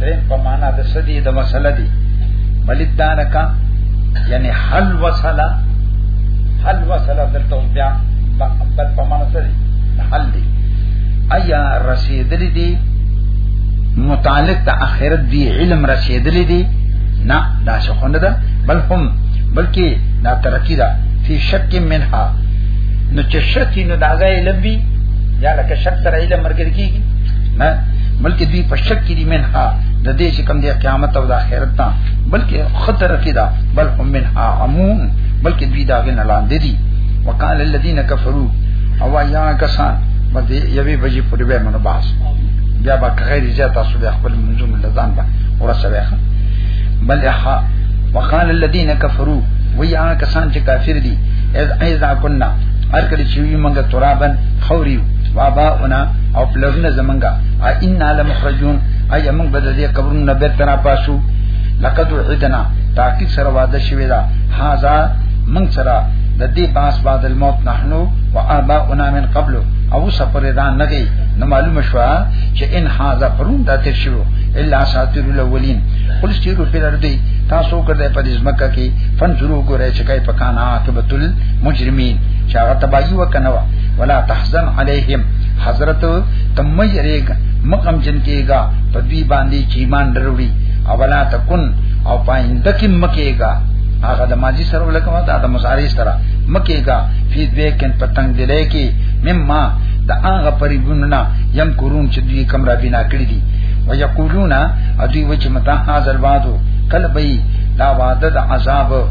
دریم په معنا د سدی د وصله دی ملدان کا یعنی حل وصله حل وصله دلته بیا بد په معنا سدی حل دی ایا رسیدلی دی متعلق د اخرت دی علم رسیدلی دی نه دا شخونه ده بل هم بلکې دا ترقی ده فی شک منها نو چې شک نو دا غي لبي یا لکه شک سره علم مرګر کیږي نه بلکې دوی په شک کې دي منها د دې چې کوم دی قیامت او د آخرت نه بلکې خطر کې ده بل هم منها عمون بلکې دوی دا غن لاندې دي وقال الذين كفروا او یا کسان باندې یوې بجې پورې به منو باس بیا به غیر زیات تاسو د خپل منظوم لزان به ورسوي بل ها وقال الذين كفروا ويا کسان چې کافر دي اذا كنا هر کله چې وی موږ ترابن خوریو بابا اونا او پلرونه زمونږه ا ان علم خرجون اي موږ به دې قبرونو نه بیرته را پاسو لقد وعدنا تاکي سره وعده شوی دا هاذا من سره د دې باس بعد الموت نحنو و اباؤنا من قبل او سفر دا نغی نو معلومه شو چې ان هاذا پرون دا تیر شو الا ساتر الاولین قل استیرو پر اردی تاسو کړه په دې ځمکه کې فنجرو ګورئ چې کای پکانا عاقبت مجرمین چې هغه تباہی وکنه ولا تحزن علیهم حضرت تم مجریګ مقم جن کېګا په دې باندې چې ایمان دروړي او ولا تکن او پاینده کې مکېګا هغه د ماضی سره ولکمه دا د مضارع سره مکېګا فی دوی کن پتنګ دلې کې مما دا هغه پریبونه یم کورون چې دوی کم را بنا کړی دي ويقولون ادي وچ متا حاضر وادو کله به دا وعده د عذاب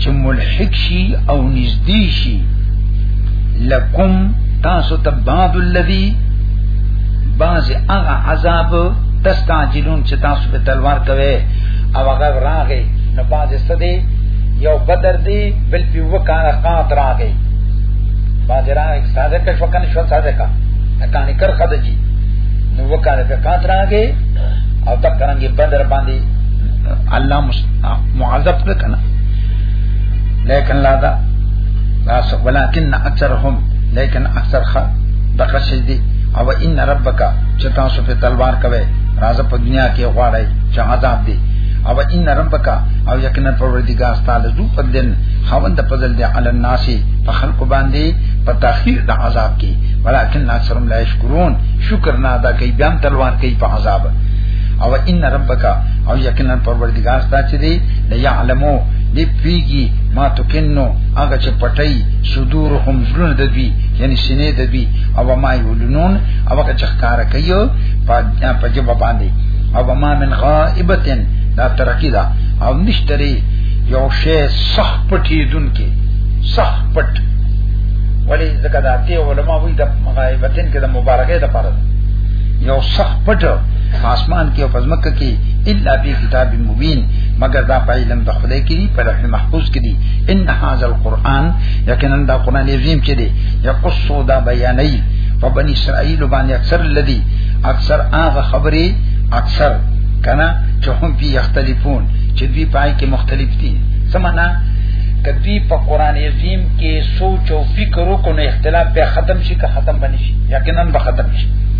چې ملحق شي او نږدې شي لکم تاسو ته بعض الذي بعض هغه عذاب تستعجلون چې تاسو په تلوار کوي او هغه راغی نو بعض څه دی یو بدر دی بل په وکانه قات راغی بعض راغی ساده کښ وکنه شو ساده کا کانی کر خدجی نو وکانه په قات راغی او تک کرانګي بدر باندې الله مست معذب ده کنه لیکن لا دا لا ولكن اکثرهم لیکن اکثر خ دغه شي دي او ان ربک چې تاسو په تلوار کوي راځه په دنیا کې غواړي چې عذاب دي او ان ربک او یقینا پروردگار تعالی ذو فضل خوند فضل دی علی الناس په خلق باندې په تاخير د عذاب کې ولکن اکثرهم لا یشکرون شکر نه ادا کوي بیان تلوار کوي په عذاب او ان ربک او یقینا پروردگار ستا چې دی د یعلمو دی پیږي ما تو کینو هغه چې پټي صدور هم زلون د دوی یعنی سینې د دوی او ما یولنون او هغه چې ښکارا کوي په جواب باندې او ما من غائبتن دا ترکی دا او نشتري یو شی صح پټي دن کې صح پټ ولی زکه دا ته علماء وی د غائبتن کې د مبارکې د فرض یو صح پټ فاسمان کې او پزمک کې الا فی کتاب مبین مگر دا په علم د خدای کې دی په لوح محفوظ کې دی ان هاذا القرآن یقینا دا قرآن عظیم چې دی یقص دا بیانې په بنی اسرائیل باندې اکثر لدی اکثر هغه خبرې اکثر کنا چې هم په اختلافون چې دوی پای کې مختلف دي سمانا کدی په قران عظیم کې سوچ او فکر وکړو اختلاف به ختم شي که ختم بنشي یقینا به ختم شي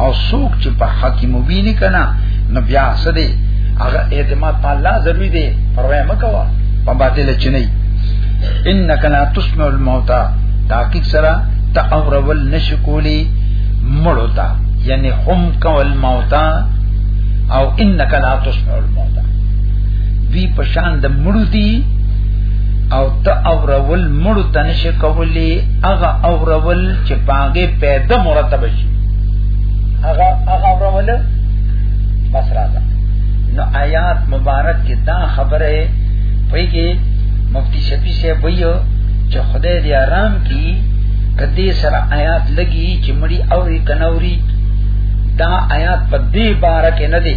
او څوک چې په حکیم ویني کنه نو بیا څه دی هغه اعتماد په الله ضروری دی پروا مه کوه په باطل چې نه انک لا تسمع الموتى تحقیق سره تاورول نشکولی مړوتا یعنی هم کول موتا او انک لا تسمع الموتى وی پشان د مړو دی او ته اورول مړو تنش کولی اغه اورول چې پاګه پیدا مرتب شي هغه هغه ورول بس راځه نو آیات مبارک کې دا خبره پي کې مفتی شفیع سے ویو چې خدای دې آرام کی کدی سره آیات لګي چې مړی اوري کنوري دا آیات په دې بار کې نه دی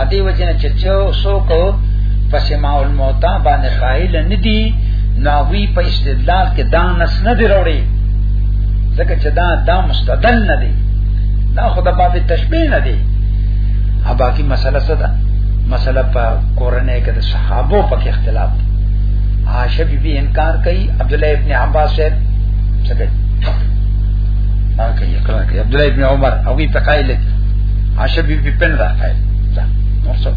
ا دې وجنه چې څو سو کو پسماء الموتى باندې قائل نه دي ناوی په استدلال کې دا نس نه دی وروړي ځکه چې دا دا مستدل نه دی دا خو د باب تشبیه نه دی ا باقی مسله څه ده مسله په کورنۍ کې د صحابه په کې اختلاف دی عائشہ بی بی انکار کوي عبد الله ابن عباس صاحب څه کوي ما کوي اقرار کوي عبد الله ابن عمر او وی په قائل دي عائشہ بی بی پن راخایل دا نور څه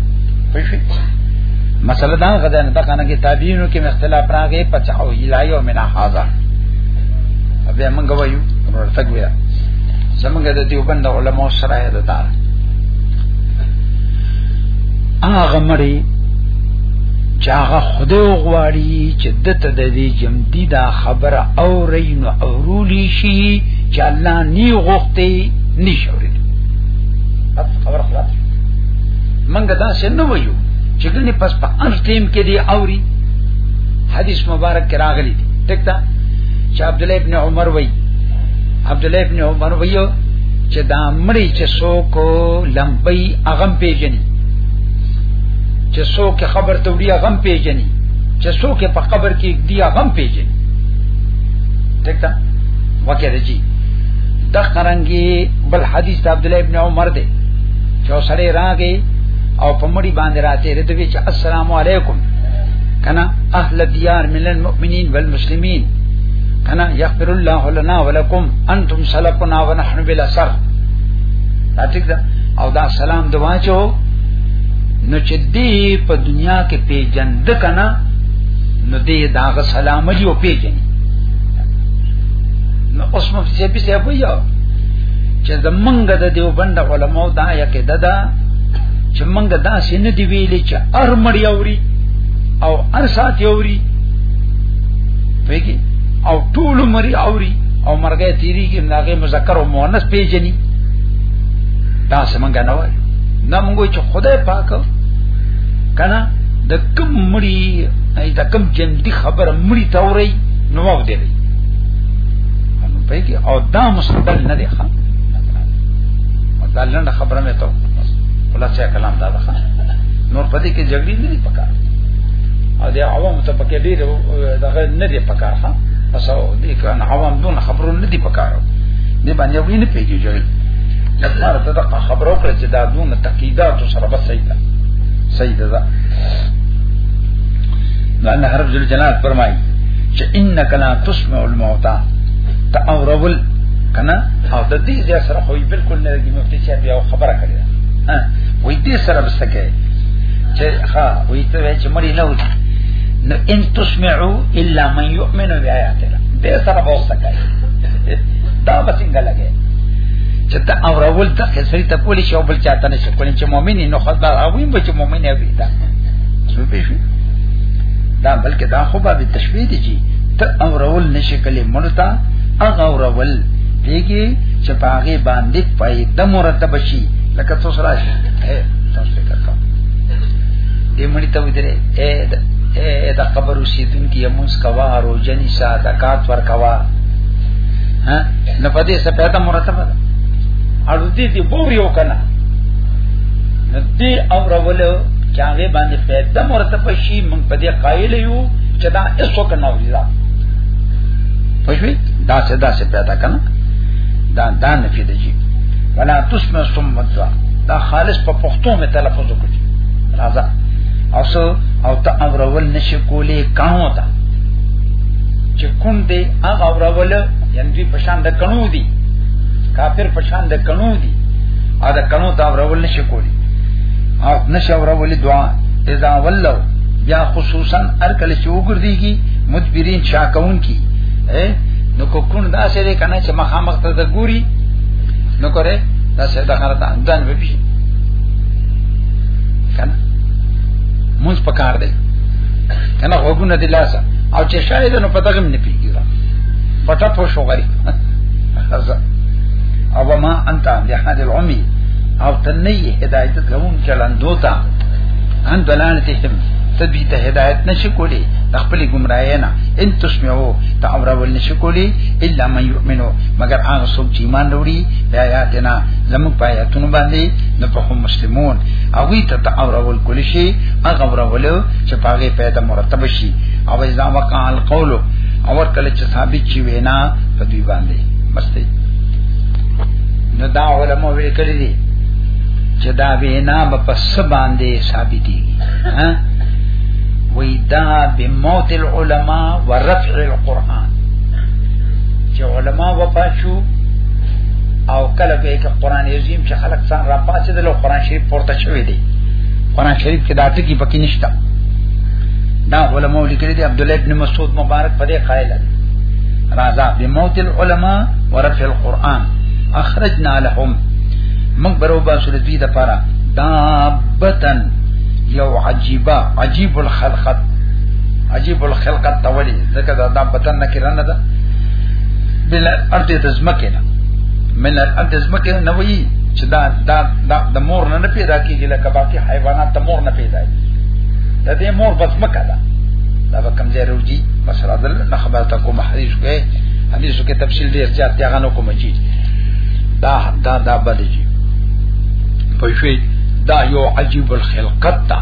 پېښې مسله دا غدا نه دا کنه کې تابعینو کې اختلاف راغی پچاو الایو منا حاضر بیا موږ وایو ورته بیا زمونږ د دې وبند علماء سره یې ده تعالی هغه مړی چې هغه خدای غواړي چې دته د دې جمدی دا خبره او رین او رولی شي چې الله نی غوښتي نشوري خبر خلاص منګه دا څه نه وایو چې ګنې پس په ان ټیم کې دی اوري حدیث مبارک کې راغلی دی ټیک ده چې عبد الله ابن عمر وای عبد الله ابن عمر وایو چې دا مړی چې څوک لمبي اغم پیژني چې څوک خبر ته وړي اغم پیژني چې څوک په قبر کې دی اغم پیژني ټیک ده وکړه رجی د قرانګي بل حدیث عبد الله ابن عمر دی چې سړی راغی او په مړی باندې راته ردوی چې السلام علیکم کنه اهل الديار من المؤمنين والمسلمين انا يغفر الله لنا ولكم انتم سلفنا ونحن بلا سر دا ټیک ده او دا سلام دوا چو نو چې دی په دنیا کې پیجند کنا نو دی داغه سلام دی او پیجن نو اوس مو چې په څه ویو چې زمونږ د دیوبند علماو دا یکه ددا چې مونږ دا سینې دی ویلې چې ارمړی اوري او هر سات یوري پیګي او ټول مری اوري او مرګه تیری کې ناګه مذکر او مؤنث پیجني دا سمنګ نه وای نه موږ چې خدای پاک کنه د کوم مړی ای د کوم جندي خبر مړی توري نو و دی نو په کې او دا مستدل نه دی ښا دا لنډه خبره مې ته خلاصه کلام دا ده نور پدې کې جګړې نه پکار او د عوام ته پکې ډیر دغه نه دی پکار ها پس او دې کان عوام دون خبرو نه دی پکار دې باندې وی نه پیږي جوړ لپاره ته دغه خبرو کړ چې دا دون تقیدات سره بس صحیح ده صحیح ده نو ان حرف ذل جلال فرمای چې انک لا تسمع الموتى تاورول کنه او د دې ځای سره خو بالکل نه دی مفتي چې بیا خبره کړی وای دې سره بسکه چې ها وی ته چې مړی نه وځي نو ان تسمعو الا من يؤمن بیااتنا دې سره به وسه کوي دا وسنګ لګي چې ته او راول د خسري ته کولی شو بل چاته نشي کولی چې مؤمن نه خو دا هغه به چې مؤمن وي دا څه به شي دا بلکې دا خو به تشبيه دي جی ته او راول نشي کلی مړتا هغه او راول دیږي چې پاغه باندې پای د مرتب شي لکه څو سره شي تاسو ته دې مړی ته ودرې اے اے دا قبر وسیدون کی یمونس کوا روزنی سا زکات ور کوا ها نه پدې سپیدا مرتبه ده اړو دې دې بوري وکنه ندی او رولو چاغه باندې پیدا مرتبه شي مونږ پدې قائل یو چې دا ایسو کنه ویلا پښوی دا څه دا څه پیدا کنه دا دا نه فیدجی ولا تسمع ثم دعا دا خالص په پښتو مې تلفظ وکړي راځه او سو او ته امرول نشي کولې کانو ته چې کوم دې هغه امرول یندوی پشان د کڼو دي کافر پشان د کڼو دي او د کڼو ته امرول نشي کولې او نشي امرول دعا اذا ولو یا خصوصا هر کله چې وګرځيږي مدبرین شاکون کی نو کو کون دا سره کنه چې مخامخ ته د ګوري نو کړه دا څه دا غره ته اندان به بي کنه مونږ په کار دی کنه وګونه دی لاسه او چې شاید نو پته هم نه پیږي پټه پو شو غري او ما انت علی حد العمی او تنی هدایت کوم چلندو تا ان دلالتهم تبی ته هدایت نشی کولی د خپل گمراهی نه ان تسمعو تعبر ول نشی کولی الا من یؤمنو مگر هغه څوک چې ایمان وروړي یا یا دینا زموږ پایتون باندې نو په هم مسلمون او وی ته تا اور اول کلی شي هغه اور اول چې پاګه پیدا مرتب شي او اذا وقع القول او کله چې ثابت شي وینا په دی باندې بس دی نو دا علماء ویل کړی دي چې دا وینا په پس باندې ثابتي ها وی دا بموت العلماء ورفع القرآن چې علماء وفات شو او کله به کې قران عظیم چې خلق څنګه را پاتې دل قران شریف پورته شوی دی قران شریف کې دا ټکی پکې نشته دا علماء لیکلي دي عبد الله ابن مسعود مبارک په دې قائل دی رازا بموت العلماء ورفع القرآن اخرجنا لهم من برو باسو دوی د پاره دابتن یو عجیبا عجیب الخلقت عجیب الخلقت تولی ځکه دا دابتن نکرنه ده بل ارض د زمکه نه من ارض د زمکه نه وی چې دا دا دا د مور نه پیدا کیږي لکه باقي حیوانات د مور نه پیدا کیږي د دې مور بس مکه ده دا به کم ځای روجي مسله دل نه خبره تا کوم حدیث کې حدیث کې تفصیل ډیر زیات دی غنو کوم چی دا دا دا بدجی په شوی دا یو عجیب الخلقت ده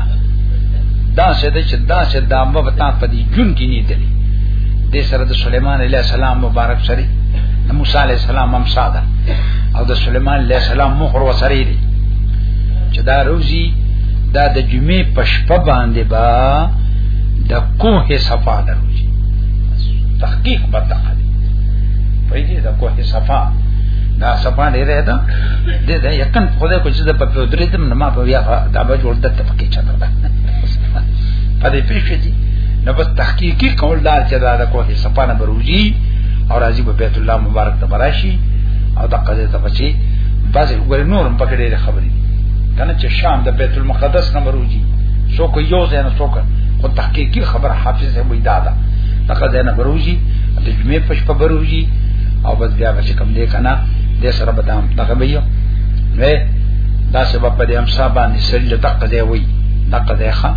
دا څه ده چې دا څه دا مبتا په دې جون کې نه دی د سره د سليمان عليه السلام مبارک سره د موسی عليه السلام هم ساده او د سليمان عليه السلام مخور وسره دي چې دا روزي دا د جمعې په شپه باندې با د کوه صفا د روزي تحقیق به تقل پېږي د کوه صفا دا صفا نه رې ده د دې یقین خدای کو چې د په درې دم نه ما په بیا دا به جوړ د تفقې چا ده په دې پیښې دي نو بس تحقیقی قول دار چې دا د کوه صفانه بروجی او راځي په بیت الله مبارک ته براشي او د قضیه ته بچي بعض وګور نور په کې ډېر خبرې کنه چې شام د بیت المقدس نه بروجی سو کو یو ځای نه سو کو خو تحقیقی خبر حافظ هم ویدا ده لکه ځای نه بروجی د جمعې پښ په بروجی او بس بیا بچ کم دې کنه دې سره بدام دغه به یو نو دا سبب په دې امسا باندې سړي دقه دی وي دقه دی ښا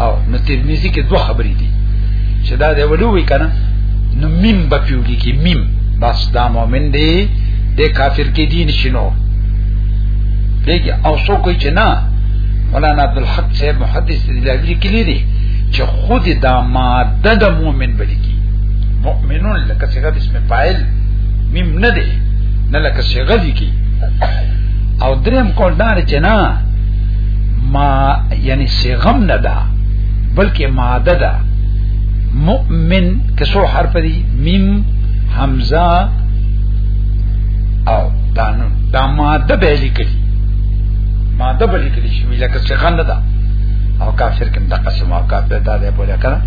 او نو ترمذی کې دوه خبرې دي چې دا دی ولوي کنه نو میم به پیوږي کې میم بس دا مؤمن دی د کافر کې دین شنو دیږي او څو کوي چې نه مولانا عبدالحق صاحب محدث دی لګري کې لري چې خود دا ماده د مؤمن بلی کی مؤمنون لکه څنګه د اسم فاعل میم نه دی نه لکه څنګه دی کی او دریم کول دار چې نه ما یعنی صيغم نه ده بلکې ماده ده مؤمن کسو حرف دی میم حمزه او دانو دا ماده به لیکل ماده به لیکل شي لکه څه خنده ده او کافر کوم د قسم او کافر دا دی بوله کړه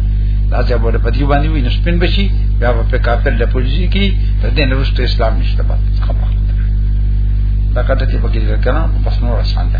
دا چې بوله په دی باندې وي نو سپین بشي بیا په کافر له پولیسي کې د دې نرسته اسلام نشته بس خبره دا کته چې پکې ذکر کړم بس نور آسان ده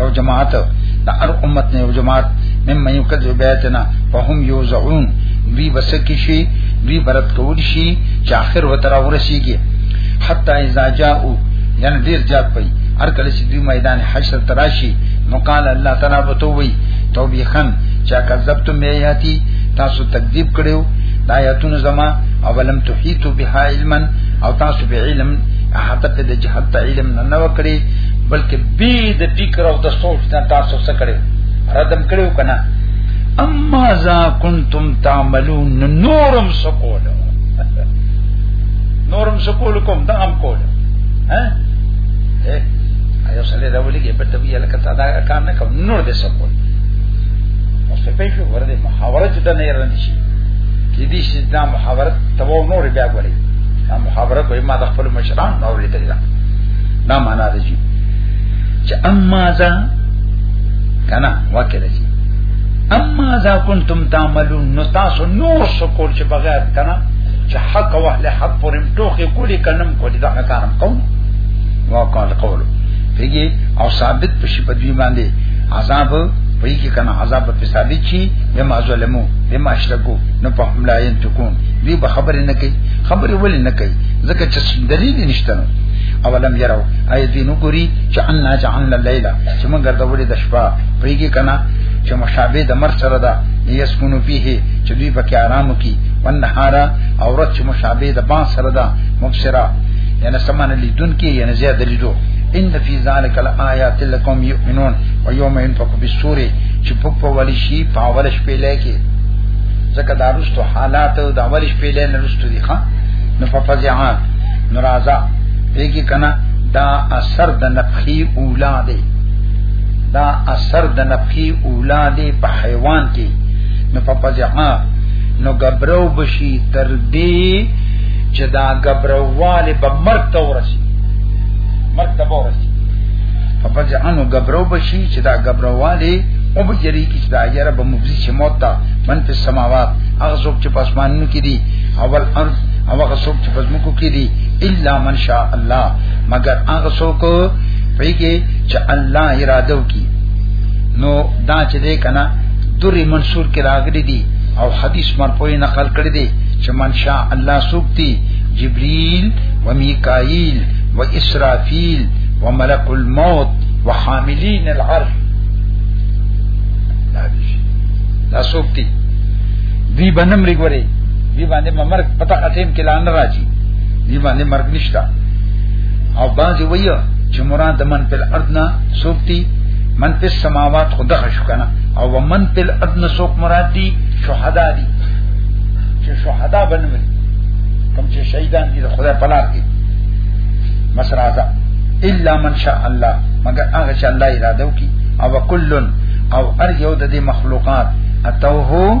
یو جماعت دا ار امت نه یو جماعت مم مې کذب بیاتنا فهم یوزعون وی بس کی شي وی برت کول شي چې اخر وتر ورسیږي حتا اذا جاءو یعنی ډیر جات پي هر کله چې دوی میدان حشر تراشي نو قال الله تعالی بتوي توبیخن چا کذبتم بیاتی تاسو تکذیب کړو دا آیاتونه زما او ولم تحیتو بها علما او تاسو به علم احاطه د جهت علم نه نو کړی بلکې بي د فکر او د سوچ نه تاسو څه کړو ردم کړو کنه اما ذا کنتم تعملون نورم سکول نورم سکول کوم دا هم کول ها ایو سره راولېږي په توی لکه تا دا کار نه کوم نور دې سکول نو څه په شو ورته محاوره چې دا نه رند شي کې دې چې دا محاوره تبو نور بیا غوړي دا محاوره کوي ما د خپل مشران نور دې دا معنا ده چې اما ذا کنا واکه ده اما ذا کنتم تعملون نو تاسو نور شکر چې بغیر کنا چې حق او اهل حق پرم ټوخي کولی کنم کولی دا کارم کوم وقال قول پیږي او ثابت پشي په دوی باندې عذاب پیږي کنه عذاب په ثابت شي بما ظلمو بما اشرکو نو په حمله ان تكون دوی به خبر نه کوي خبر ولې نه کوي ځکه چې دلیل نشته اولم يروا اي دینو ګوري چې ان جعلنا الليل چې موږ ګرځولې د شپه پریږي کنه چې مشابه د مر سره ده یسکونو فيه چې دوی پکې آرام وکي ونهار او ورځ چې مشابه د بان سره ده مبصرا یعنی سمانه لیدون کې یعنی زیاده لیدو ان فی ذلک الایات لکم یؤمنون و یوم ينفخ بالصور چې په په ولی شي پاول شپې لکه ځکه دا رستو حالات او دا ولی شپې لنه رستو دي ښا نو په فزعات ناراضه دیږي کنه دا اثر د نفخي اولا دی دا اثر د نفخي اولا دی په حیوان کې نو په پځه نو غبرو بشي تر دې چې دا غبرواله به مرګ ته ورسي مرګ ته ورسي په پځه انو غبرو بشي چې دا غبرواله او په جری کې چې دا یاره به مفزي چې موت ته من په سماوات هغه څوک چې په اسمانونو کې دي اول ارض هغه څوک چې پزموکو کې دي الا من شاء الله مگر هغه څوک پیږي چې الله اراده وکي نو دا چې دې کنا دوری منصور کې راغلي دي او حدیث مرفوع نقل کړی دي چې من شاء الله څوک دي جبريل وميكائيل وإسرافيل وملك الموت وحاملين العرش لا بشي لا سوکتی دی بنم لګوري دی باندې مرګ پتا اټیم کې لان راځي دی باندې مرګ نشتا او باز ویو چې مراد من په ارض نه سوکتی من په سماوات خدا شو کنه او ومن په ارض نه سوک مراد دي شهدا دي چې شهدا بنوي کوم چې شهیدان دي خدای په لار کې مسرازا الا من شاء الله مگر هغه چې الله اراده وکي او کلن او ار یو د دې مخلوقات اتوه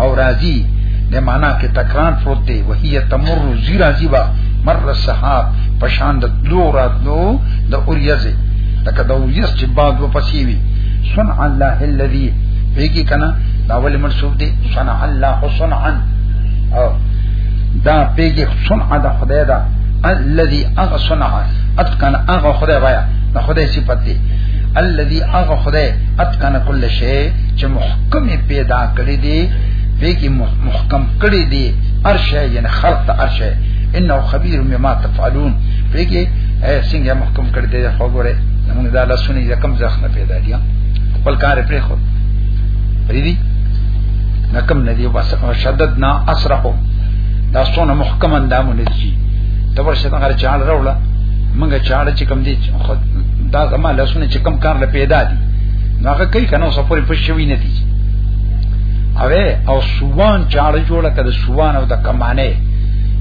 او راضی د معنا کې تکرار پروت دی وهي تمر زی راضی با مر السحاب پشان د دو راتلو د اوریزه لکه د اوریز چې باد و پسی وی صنع الله الذي هیږي کنه دا ول منسوب دی صنع الله صنعا او دا پیږي صنع د خدای دا الذي اغصنع اتقن اغه خدای بیا د خدای صفت دی الذي اغه خدای اتقن كل شی چې کمی پیدا کړی دی بیگی محکم کړی دی ارشه یعنی خلق تا ارشه انه خبیر مما تفعلون بیگی څنګه محکم کړی دی خو ګوره موږ دا لاسونه یې کم ځخ نه پیدا دي خپل کار پرې خو ریدي نکم ندی شدد نا اسرحو دا سونه محکم اندامونه دي دا ورشه څنګه چاړ راوړه منګه چاړه چې کم دي دا زما لاسونه چې کم کار له پیدا دي نو هغه کوي کنه اوس پورې پښې وی نه دي اوه او سوان چاړه جوړه کړه سوان او د کمانه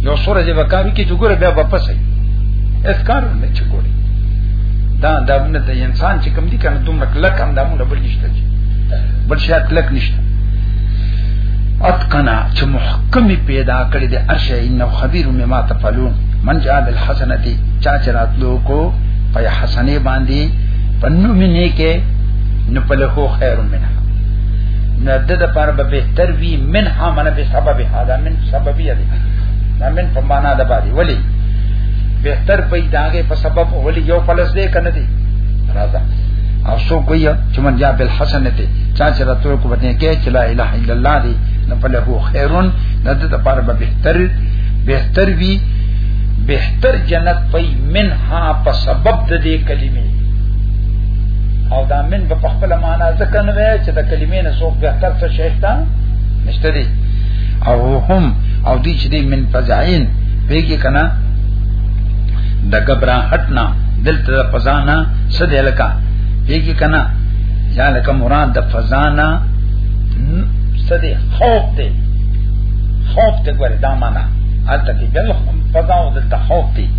یو سره چې وکارو کې جوګره بیا واپس ای اس کار نه چې ګوري دا دا نه د انسان چې کم دي کنه دومره کلک اندامونه بل نشته بل شي کلک نشته اتقنا چې محکم پیدا کړی د ارشه انه خبير مما تفعلون من جاء بالحسنه چا چراتلو کو په حسنه باندې پنو منه کې نو په له خیر منه نه د د پر به بهتر وی من عمل به سبب هدا من سبب یلی دا من په معنا د باندې ولی بهتر په داګه په سبب ولی یو فلس دې کنه دی راځه او سو کوي چې من جا بل حسنه ته چا چې راتو کو باندې کې چې لا اله الا الله دی نه په له خیرون نه د پر به بهتر بهتر وی بهتر جنت پي من ها په سبب د دې کلمې او دا من په خپل معنا ځکه نه وای چې د کلمې نه څوک به تر څه شیخته نشته دي او هم او دې چې دې من فزعين به کې کنا د غبران هټنا دلته د فزانا څه دی لکه به کې کنا یا لکه مراد د فزانا څه دی خوف دی خوف ته ګورې دا معنا البته بل فضا او د تخوف دی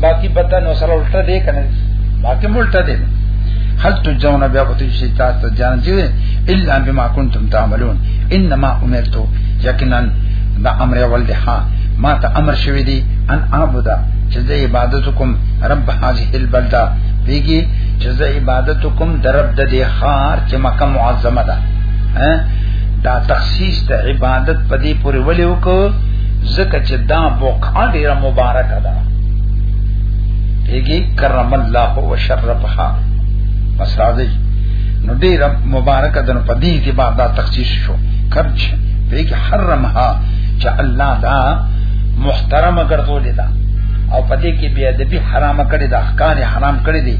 باقی بتا نو سره الټه دی کنه باقی ملټه دی هل تجون بیا پتی شي تاسو ته جان چې الا بما کنتم تعملون انما امرت یقینا دا امر اول دی ها ما ته امر شوی دی ان اعبد چې د عبادت کوم رب هذه البلده بیگی چې د عبادت کوم د رب د دې خار چې مکه معظمه ده دا تخصیص د عبادت په دې پورې ولې وکړو ځکه چې دا بوقا ډیره مبارکه ده دیږي کرم الله او شرفها بس راځي نو ډیر مبارک دن په دې کې بعد دا تخصیص شو کرج دیږي حرمها چې الله دا محترم ګرځولې ده او په دې کې بیا د به حرام کړي د احکام حرام کړي دي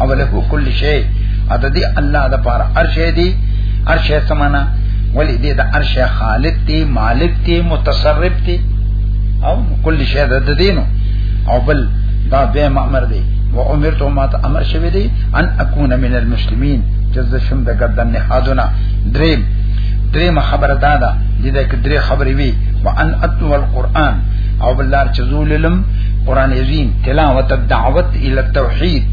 او له کل شی اته دې الله د پاره ارشه دي ارشه سمانا ولی دې د ارشه خالق دي مالک دي متصرف دي او کل شی د دینو او بل دا به امر دی و امرت ما ته امر شوی دی ان اكون من المسلمین چې زه شم د ګردن نه حدونه دریم دریم خبره دا ده چې د درې خبرې وی و ان اتلو القرآن او بلار چې زوللم قرآن عظیم تلاوت الدعوت الى التوحید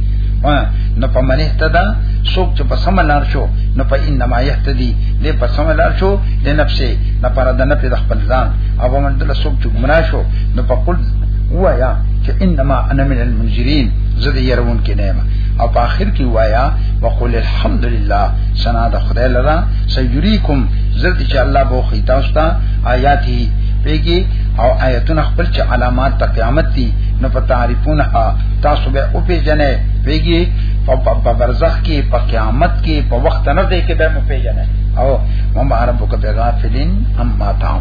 نو په منه تدا څوک چې په سم لار شو نو په انما يهتدي دې په سم لار شو د نفسه نه پر د نفس د خپل ځان او من دل سوق چې ګمرا شو نو په قل وایا چې انما انا من المنذرین زه دې يرون کې نه ما او په اخر کې وایا وقول الحمد لله سنا د خدای لرا سيريکم زه دې چې الله بو خیتا استا آیاتی پیږي او آیتونه خپل چې علامات د قیامت دي نو په تعریفونه تاسو به او پیژنې پیږي په برزخ کې په قیامت کې په وخت نه دی کې به مو پیژنې او مم عربو کبه غافلین اما تعمل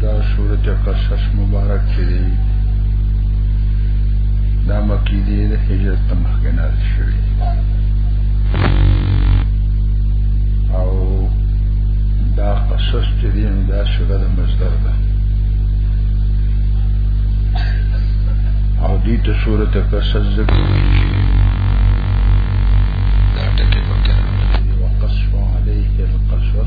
دا سورت قصص مبارک کې دی دا مکی دی د هجرت تمخکې نازل شوی او دا قصص چې دی دا شګه د مصدر ده او دې ته سورت قصص ذکر شي دا ټکی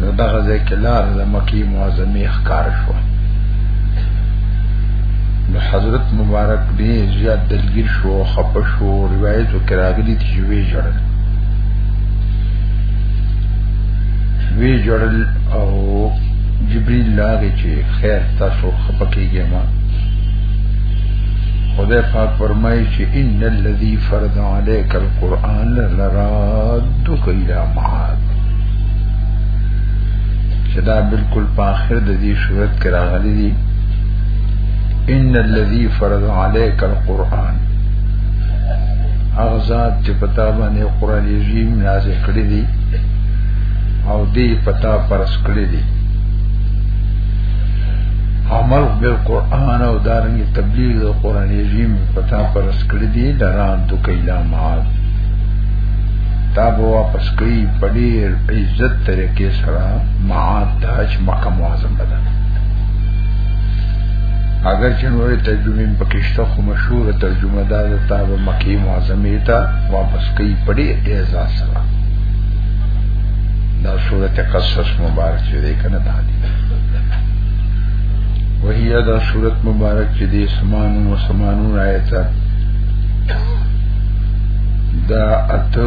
نو دغه ځای کې لار د مکی معظمه ښکار شو نو حضرت مبارک دې زیات دلګیر شو خپه شو روایت وکړاګلی چې وی جوړل وی جوړل او جبريل لاغه چې خیر تاسو خپه کیږئ ما خدای پاک فرمایي چې ان الذي فرض عليك القرآن لرادك الى معاد چې دا بالکل په آخر د دې صورت کې راغلي دي ان الذي فرض عليك القرآن اغزاد چې پتا باندې قرآن عظیم نازل کړی دي او دې پتا پرس کړی دي عمل بالقرآن او دارنګ تبلیغ د قرآن عظیم پتا پرس کړی دي دران تو کیلا معاد تا به واپس کوي په ډیر عزت طریقې سره معاد د حج مکه معظم بدل اگر چې نورې ترجمه پکشته خو مشهور ترجمه دا د تاب مکی معظمه ته واپس کوي په ډیر اعزاز سره دا سورته قصص مبارک چې ده کنه دا دي وهي دا سورته مبارک چې دي سمان او سمانون آیت دا اته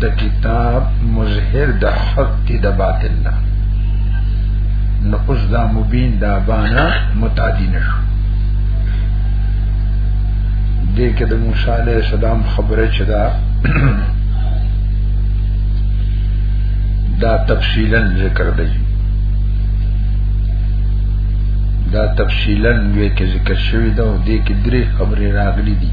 د کتاب مظهر د حق دی د باطل نه نو اوس دا مبین دا بانا متعدی نشو دې کې د موسی علی السلام خبره چې دا دا تفصیلا ذکر دی دا تفصیلا وی کې ذکر شوی دا او دې کې درې خبرې راغلي دي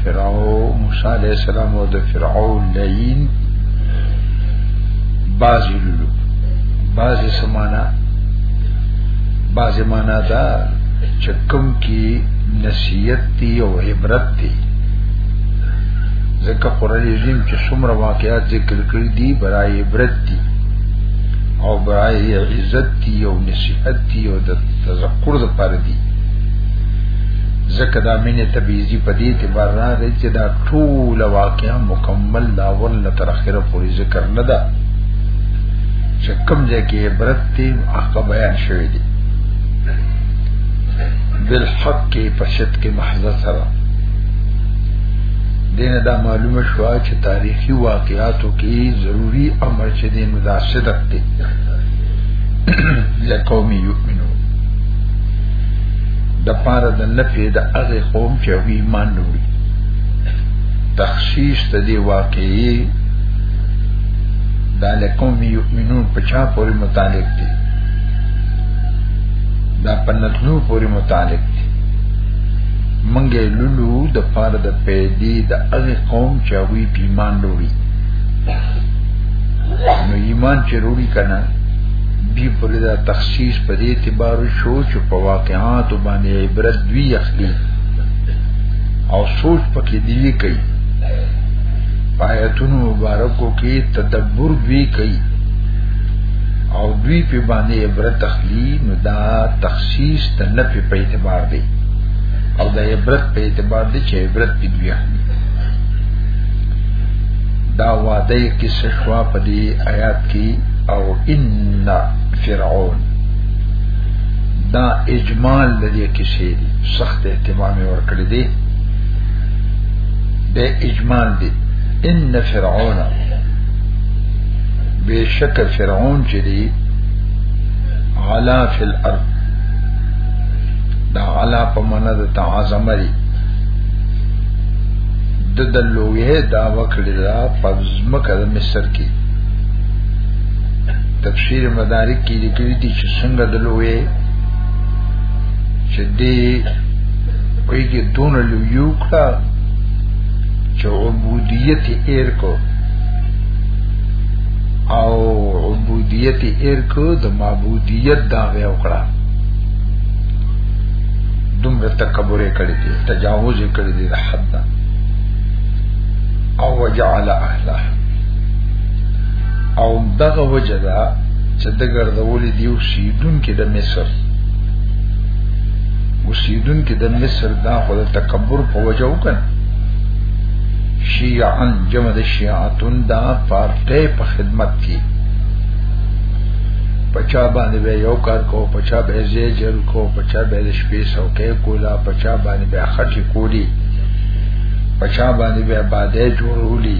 فرعون موسی علیہ السلام او د فرعون لئین بازی لولو بازی سمانا بازی مانا دا چکم کی نصیحت تی او عبرت تی ځکه قران عظیم چې څومره واقعات ذکر کړی دي برای عبرت دي او برای عزت دي او نصیحت دي او د تذکر لپاره دي ځکه دا مینه تبعیضی په دې اعتبار راغی چې دا ټول واقعا مکمل دا ول تر اخره پورې ذکر نه ده چې کوم ځای کې عبرت دی هغه بیان شوی دی بالحق کې په شت کې محض سره دینه دا معلومه شو چې تاریخي واقعاتو کې ضروری امر چې دین دا صدق دی لقوم یؤمنون د پاره د نفي د هغه قوم چې هغه ایمان لري تخصیص ته دی واقعي دا لکم یؤمنون په چا پورې متعلق دي دا په نتلو پورې متعلق دي منګه لولو د پاره د پیدي د هغه قوم چې هغه ایمان لري نو ایمان چې وروړي کنه بی پردا تخصیص په دې اعتبار شو چې په واقعات باندې عبرت دوی اخلي او سوچ پکې دی کوي پایتونو مبارکو کې تدبر دوی کوي او دوی په باندې عبرت اخلي نو دا تخصیص د نفي په اعتبار دی او دا عبرت په اعتبار دی چې عبرت په دوی اخلي دا وعده کې سشوا په دې آیات کې او ان فرعون دا اجمال د دې کیسې دی سخت اهتمام ورکړی دی د اجمال دی ان فرعون بشک فرعون چې دی علا فی الارض دا علا په معنا د تعظم لري د دلوې دا وکړه په ځمکه د مصر کې تفسیر مدارک کې لیکلي دي چې څنګه دلوې چې دې کوي کې دون لویو کړه چې عبودیت ایر کو او عبودیت ایر کو د معبودیت دا وکړه دومره تکبر کړی دی تجاوز کړی دی حد او وجعل اهلها او دغه وجه دا چې د ګرځولې دیو سیدون کې د مصر وسیدون کې د مصر دا خو د تکبر په وجه وکړ شیعن جمع د شیعتون دا پارټي په خدمت کې پچا باندې به یو کار کو پچا به زی جل کو پچا به شپې سو کې کولا پچا باندې به خټي کولی پچا باندې به باندې جوړولی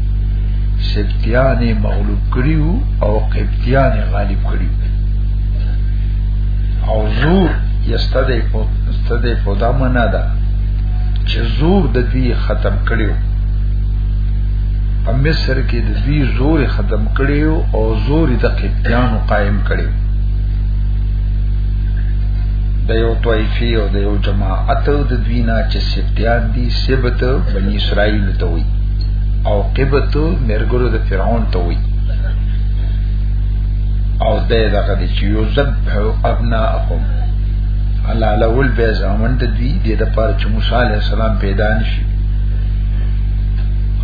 سبتیان مغلوب کړیو او قبطیان غالب کړیو او زور یستده په استده په دمنه ده چې زور د دوی ختم کړیو په مصر کې د دوی زور ختم کړیو او زور د قبطیانو قائم کړیو د یو طائفي او د یو جماعت د دوی نه چې سبتیان دي سبت بنی اسرائیل ته وایي او قبطو مرګرو د فرعون ته وي او د دغه د چې یو ذبحو ابناءهم الله لول به زامن د دوی د لپاره چې موسی عليه السلام پیدا نشي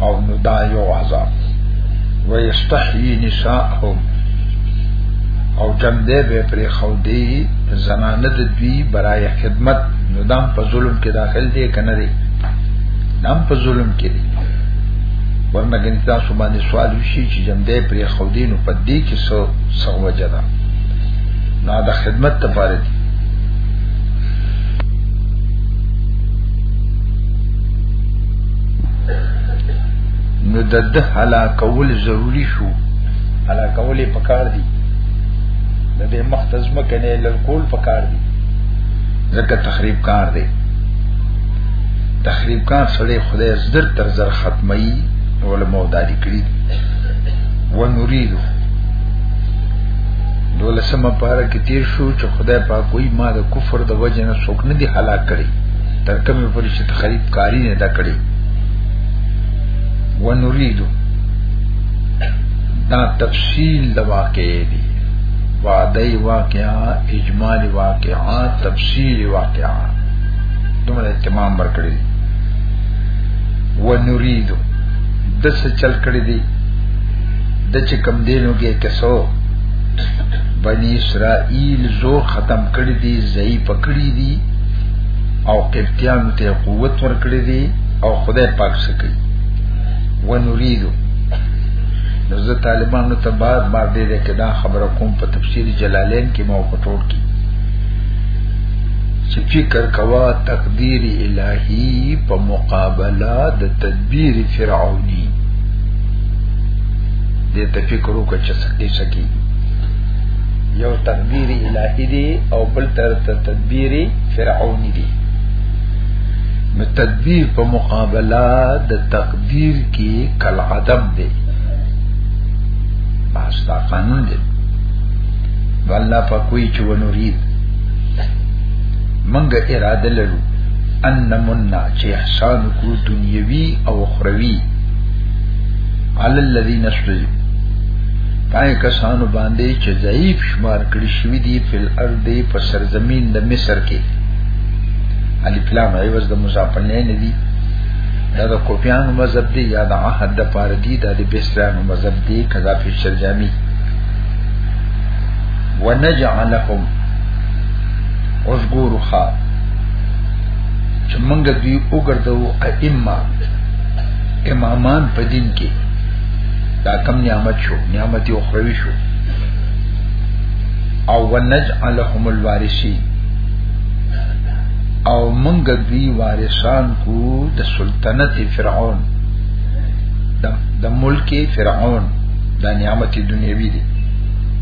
او نو دا یو عذاب ويستحيي نساءهم او جمع دې به پرې خو دې زنانه د دوی برای خدمت نو دام په ظلم کې داخل دي کنه دي نام په ظلم کې دي ورنه ګنې تاسو باندې سوال وشي چې جمدې پرې خو دینو په دې کې سو سو وجه ده نو دا خدمت ته پاره دي نو د ده هلاکول ضروری شو هلاکول یې پکار دي د دې مختزمه کنه لکول پکار دي ځکه تخریب کار دی تخریب کار سړی خدای زر تر زر ختمي علماء دادی کړی ونريدو دولسمه پارا کې تیر شو چې خدای پاک کوئی ما د کفر د وجه نه څوک نه دی هلاک کړي تر کومه پورې چې تخریب کاری نه دا کړي ونريدو دا تفصیل د واقع دی وعده واقعا اجمال واقعا تفصیل واقعا دومره اهتمام ورکړي ونريدو د څه چل کړی دی د چې کم دینو کې کسو بنی اسرائیل زور ختم کړی دی زئی پکړی دی او قبطیان ته قوت ور کړی دی او خدای پاک سکی ونريدو نو زه طالبانو ته بار بار دې کې دا خبره کوم په تفسیر جلالین کې مو پټوټ کی چې فکر کوا تقدیر الهی په مقابله د تدبیر فرعونی دې ته فکر وکړه چې سکی سکی یو تقدیر الهی دی او بل تر تدبیر فرعونی دی نو تدبیر په مقابله د تقدیر کې کل عدم دی باستا قانون دی والله په کوئی چې ونورید منګ اراده لرو ان نمنا چې احسان کو دنیوي او اخروی علی الذین استجب پای کسانو باندې چې ضعیف شمار کړی شوی دی په الارض په سرزمین د مصر کې الف لام ایواز د مضاف نه نه دی دا د کوپیانو مذهب دی یا د عهد د پاره دی دا د بسرانو مذهب دی کذا فی شرجامی ونجعلکم اوس ګورو ښا چې موږ دوی وګرځو ائمه امامان په دین کې دا کم نعمت شو نعمت یو خوي شو او ونجعلهم الوارثین او موږ دوی وارثان کو د سلطنت فرعون د ملک فرعون دا نعمت دنیوي دي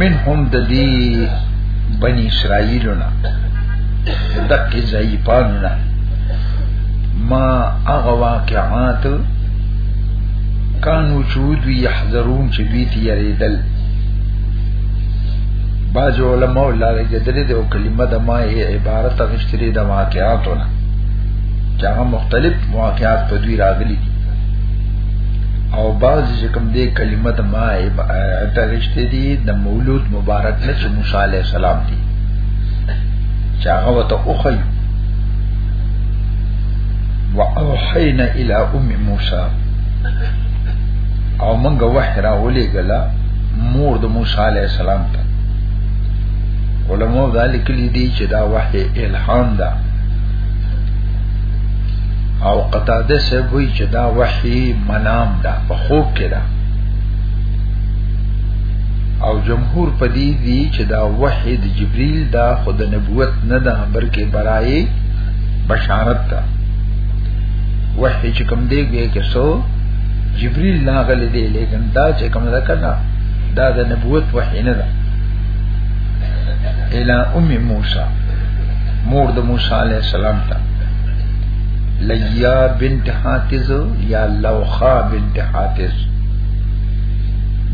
منهم د دې بني اسرائیلونه دقی زیفانونه ما اغا واقعات کانو چود وی یحذرون چه دوی تیاریدل باز علماء اللہ لگے دلی دے و کلمہ دا ما ای عبارت غشتری دا واقعاتونا چاہا مختلف واقعات پدوی راغلی دی او بعض چې کوم دې کلمه د ما اتغشته دي د مولود مبارک نه چې موسی عليه السلام دي چې هغه وته اوخی واوحینا الى ام موسی او موږ وحی را ولېګلا مور د موسی عليه السلام ته علماء ذالک لیدي چې دا وحی الهام ده او قتاده سه وی چې دا وحی منام دا په خوب کې دا او جمهور پدی دی چې دا وحی د جبرئیل دا خود نبوت نه دا بلکې برای بشارت دا وحی چې کوم دی ګویا کې سو جبرئیل ناغلی دی لیکن دا چې کوم دا کنا دا د نبوت وحی نه دا الی ام موسی مور د موسی علی السلام ته لیا بنت حاتز یا لوخا بنت حاتز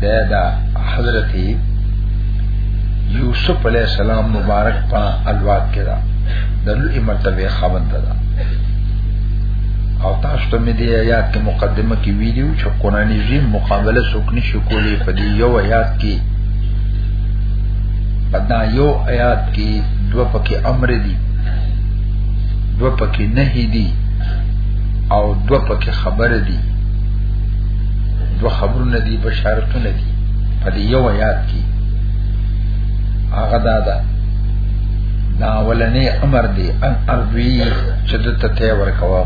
دا دا حضرت یوسف علیہ السلام مبارک پا الواد کرا دلو امرتب خبند دا او تاسو ته مې دی آیات کې مقدمه کې ویډیو چې قران عظیم مقابله څوک نشي کولی په دې یو آیات کې پدا یو آیات کې دو پکې امر دي دو پکې نه دي او دو پکې خبر دي دو خبرونه دي بشارتونه دي په دې یو آیات کې هغه دا ده دا ولنې امر دی ان اربي چې د ته ورکوا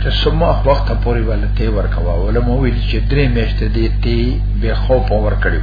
چې سمه وخت پورې ول ته ورکوا ولمو ویل چې درې میاشتې دې تی به خوف ور کړو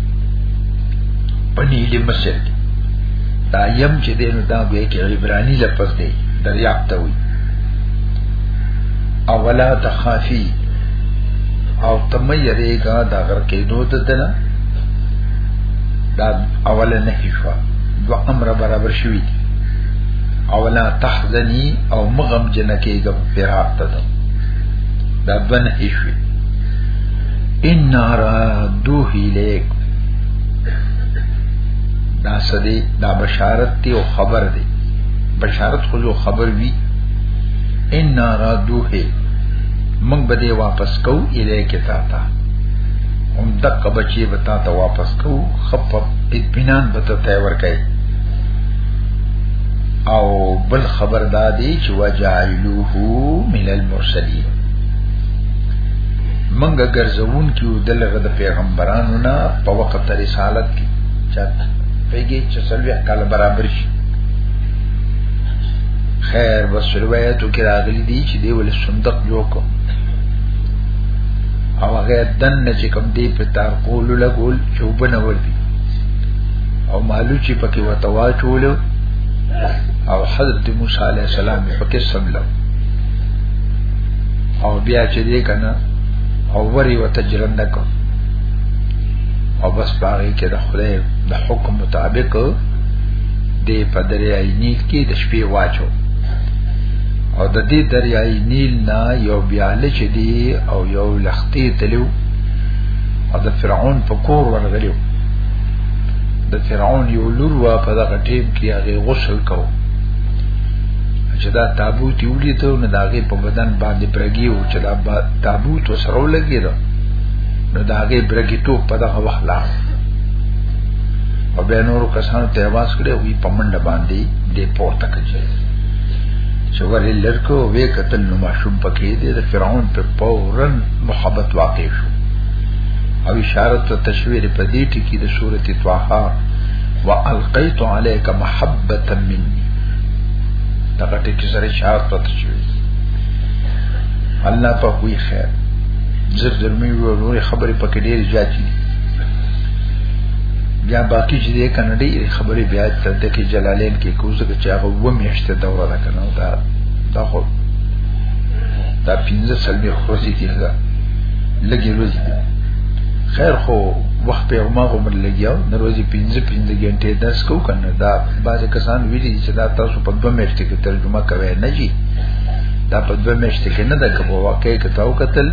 پنی له مصر دا یم چې دین دا به کې عبرانی لفظ دی دریاب ته وي اولا تخافی او تم یریګا دا غر کې دوه ددنه دا اوله نه شو دو امر برابر شوی دی اولا تحزنی او مغم جنکیگم فراق تدم دا دو نه شوی ان رادوه الیک دا سدی دا بشارت دی او خبر دی بشارت خو جو خبر وی ان رادوه من بده واپس کو الیک تا تا هم دک بچی بتا تا واپس کو خپ اطمینان بتا ته ور کئ او بل خبر دادی چې وجعلوه من المرسلین منګه ګرځون کیو دلغه د پیغمبرانو نه په وخت د رسالت کې چاته پیګه چې سلوي کال برابر شي خیر بس روایتو کې راغلي دي چې دی ول صندوق جوړ کو او هغه دن نه چې کوم دی په تار کول لګول چوبنه ور دي او مالو چې پکې وتوا چول او حضرت موسی عليه السلام پکې سملو او بیا چې دې کنه او وری وته جرند کو او بس پاره کې د خدای د حکم مطابق دې په دریای نیل کې د شپې واچو او د دې دریای نیل نه یو بیاله چې دی او یو لختي تلو او د فرعون په کور ورغلیو د فرعون یو لور وا په دغه ټیم کې هغه غسل کوو چې دا تابوت یو لیدو نو داغه په بدن باندې برګي او چې دا تابوت وسره لګي دا نو داغه برګي ته په دغه وخت لا او به نور کسانو ته आवाज کړي وي پمنډ باندې دې پورته کړي چې ورې لړکو وې قتل نو ماشوم پکې دې د فرعون په پورن محبت واقع شو او اشاره ته تشویر په دې ټکی د سورته طه والقیت علیک محبتا مني دا ټکی کې سره شاعت پته شوی الله په کوی خیر زر درمي وو نور خبرې پکې ډېر زیاتې دي بیا باقی چې د کاناډي خبرې بیا تر دې کې جلالین کې کوزه کې چې هغه و میشته دوره ده کنه دا دا خو دا پینځه سلمي خورسي دي دا لګي روزي دي خیر خو وخت په ما غومر لګیاو نروزي پینځه پینځه غنټه درس کو کنه دا بعض کسان ویلي چې دا تاسو په دوه میاشتې کې ترجمه کوي نه جی دا په دوه میاشتې کې نه ده کوو واقع کتاو قتل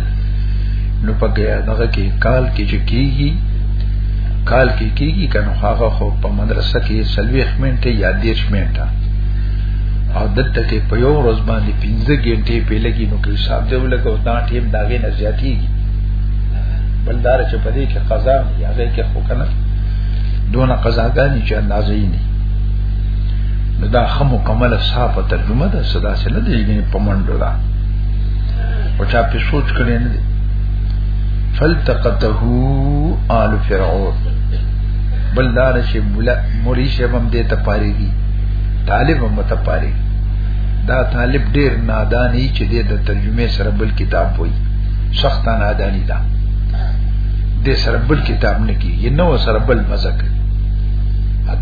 نو پکې هغه کې کال کې چې کیږي کال کې کیږي کنه هغه خو په مدرسه کې سلويخ منټه یا دیش منټه او دته کې په یو ورځ باندې 15 غنټې په لګي نو کې حساب دی ولګو دا ټیم داګه نه زیاتیږي بلدار چې په دې کې قضا یا ځای کې خو کنه دون قضاګانی چې اندازې نه نو دا خه مکمله صاحب ترجمه ده صدا سره د یګنی پمنډو دا او چا په سوچ کړي نه فلتقته آل فرعون بلدار شي بولا موري شي هم دې ته پاري دي طالب هم ته پاري دا طالب ډیر نادانی چې د ترجمه سره بل کتاب وای سخت نادانی ده د سره بل کتاب نه کیږي نو سره بل مزه کوي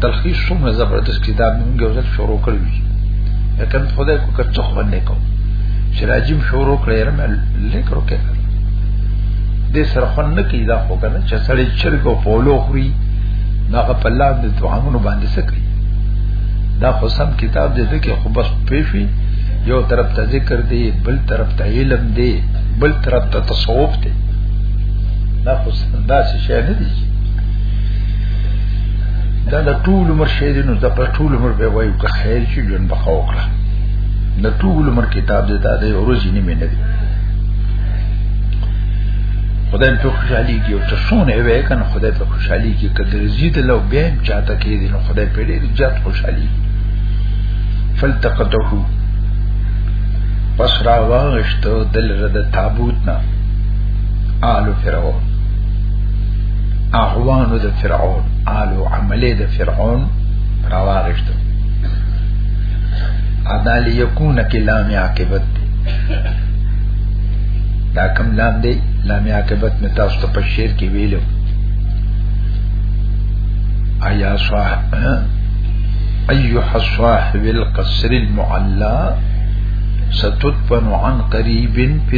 تلخیص څومره زبردست کتاب موږ یو ځل شروع کړی لکه خدای کو که څه خو نه کو چې راجیم شروع کړی رم لیکرو کې د سره خو نه کی دا خو کنه چې سړی چرګ او پولو خوري هغه په لاس د توامونو باندې سکي دا خو سم کتاب دې ته کې خو بس پیفي یو طرف ته ذکر دی بل طرف ته علم دی بل طرف ته تصوف دی دا خو دا څه شي نه دي دا د ټول عمر شعر نو د په ټول عمر به وایو که خیر چې جون بخا وکړه د ټول عمر کتاب دې دا د ورځې نیمه نه دی خدای په خوشحالي کې او تاسوونه وې کنه خدای په خوشحالي کې کله زیات لو بیا چاته کې دي نو خدای په دې زیات خوشحالي فلتقطه پس را واغشتو دل رد تابوت نه آل فرعون اغوان د فرعون آل عمله د فرعون راواغشت ادا ليكون كلام عاقبت دا کم لام دی لام عاقبت می تاسو ته په شعر کې ویلو ایا صاحب ايها الصاحب القصر المعلى ستدفن عن قريب في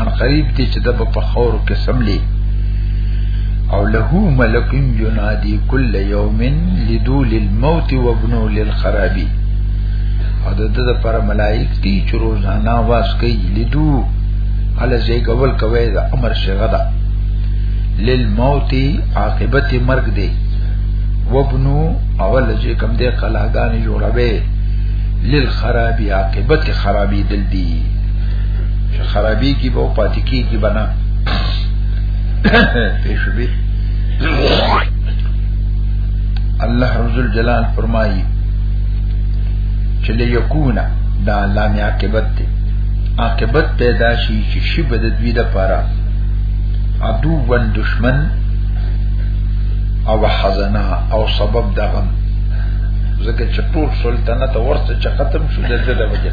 ان قریب دې چې د په خور کې سملی او له ملک ينادي كل يوم لدول الموت وابنو للخرابي او د دې پر ملائک دي چې روزانه واس کوي لدو على زي قبل کوي دا امر شغه ده للموت عاقبت مرګ دی وابنو اول چې کوم دې قلاګان جوړوي للخرابي عاقبت خرابي دل دي چې خرابي کې به پاتې کیږي بنا پیشوبي الله رب الجلال فرمایي چې ليكونا دا لام عاقبت دی عاقبت پیدا شي چې شی بد دوی د پاره عدو ون دشمن او حزنا او سبب دغم ځکه چې ټول سلطنت ورته چې ختم شو د دې د وجه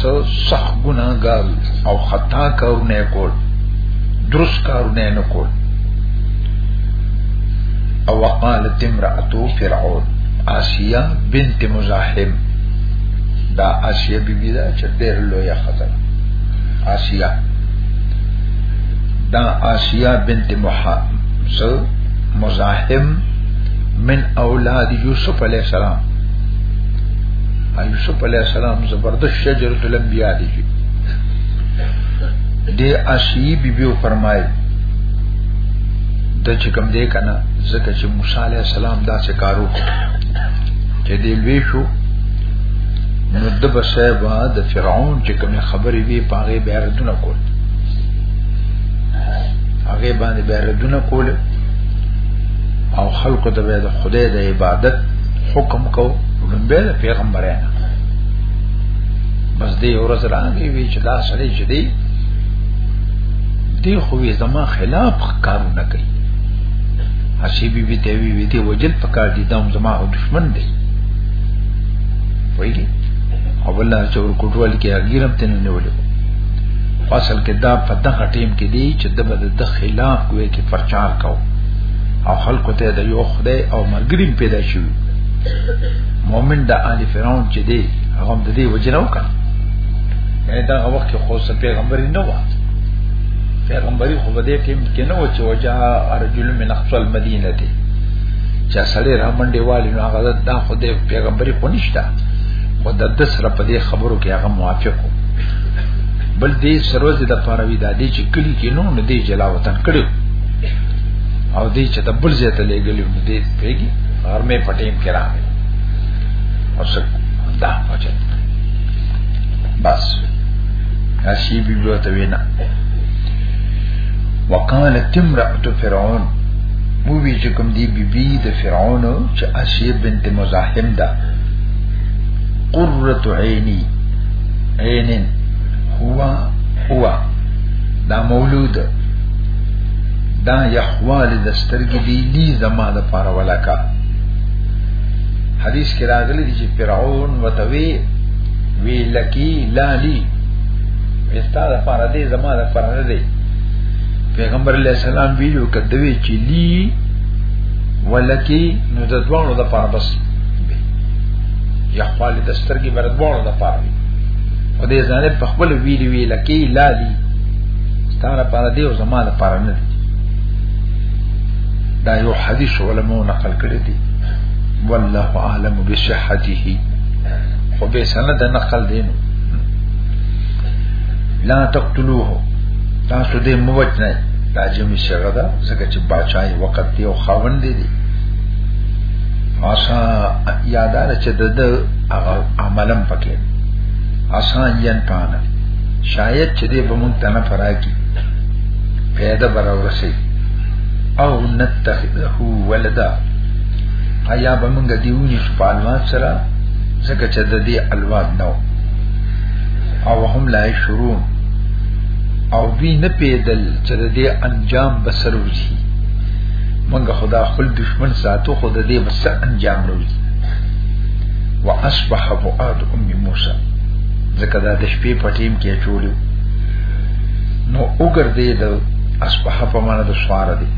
سو صح گناهګار او خطا کارونه کول درست کارونه نه کول او وقالت امرأتو فرعون آسیا بنت مزاحم دا آسیا بی بی دا چې ډېر لوی خطر آسیا دا آسیا بنت محمد مزاحم من اولاد یوسف علیہ السلام یوسف علی السلام زبردست شجرۃ الانبیاء دی د اشی بی بی فرمایي د چې کوم دی کنه ځکه چې موسی علی السلام دا څه کارو چې دی لوی شو نو د بسبا د فرعون چې کوم خبرې وی پاغه بیرتونه کول هغه باندې بیرتونه کول او خلق ته به د خدای د عبادت حکم کو لمبه پیغمبرانه بس دی ورځ راغی وی چې دا سړی چې دی دی خو زما خلاف کار نه کوي اسی بی بی ته وی وی دی وجل پکار دي دا زما دشمن دی وایي او الله چې ور کوټوال کې اګیرم تنه نیولې اصل کې دا په دغه ټیم کې دی چې د بده د خلاف کوی کې پرچار کو او خلکو ته د یو خدای او مرګریم پیدا شو مؤمن د آل فرعون چې دی هغه د دې وجنه وکړ یعنی دا وخت کې خو پیغمبر نه و پیغمبري خو بده کې کې نه و چې وجا ارجل من اقصى المدینه دی چې سړی را منډي والی نو هغه دا خو د پیغمبري خو نشته خو د د سره په دې خبرو کې هغه موافق و بل دې سروز د پاروي د دې چې کلی کې نو نه دی جلا وطن کړو او دې چې د بل ځای ته لګلې نو دې پیګي غرمه پټیم کې راغی او څه دا پچې بس هشي بیبو ته وینا وقالت امرأة فرعون مو وی چې کوم دی بیبي د فرعون چې اشی بنت مزاحم ده قرة عینی عینن هو هو دا مولود دا یخوالی د سترګې دی لی زما د پاره ولاکا حدیث کې راغلی دی چې فرعون وتوی وی لکی لالی وستا د پاره دی زما د پاره نه دی پیغمبر علیہ السلام ویلو کدوی چې لی ولکی نو د دوانو د پاره بس یخوالی د سترګې بر دوانو د پاره او دې ځانې په خپل ویلی وی لکی لالی ستاره پاره دی او زمانه پاره نه دی دا یو حدیث علماء نقل کړی دی والله اعلم بصحته خو به سند نقل دی نو لا تقتلوه تاسو دې موجنه دا جمع شغه دا ځکه چې بچای وخت دی او خاوند دی دی آسا یادار چې د عملم پکې آسان ین پانه شاید چې دې به مونږ ته نه فراکی پیدا برا ورسی او نتخذه ولدا ایا به مونږ دیونی شپانوان سره ځکه چې د دې الواد نو او هم لا شروع او وی نه پیدل چې د دې انجام بسر وځي مونږ خدا خپل دشمن ساتو خود دې بس انجام وروي واصبح فؤاد ام موسی ځکه دا د شپې په ټیم کې چولیو نو وګرځي د اصبح په معنا د سوار دی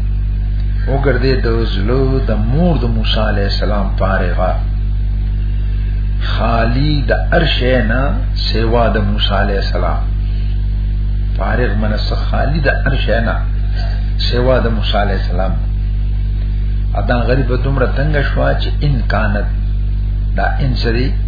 وګرځي د زلو د مور د موسی علی السلام پارغه خالی د ارشه نه سیوا د موسی علی السلام فارغ من خالی د ارشه نه سیوا د موسی علی السلام ادا غریب دومره تنگ شوا چې ان کانت دا ان سری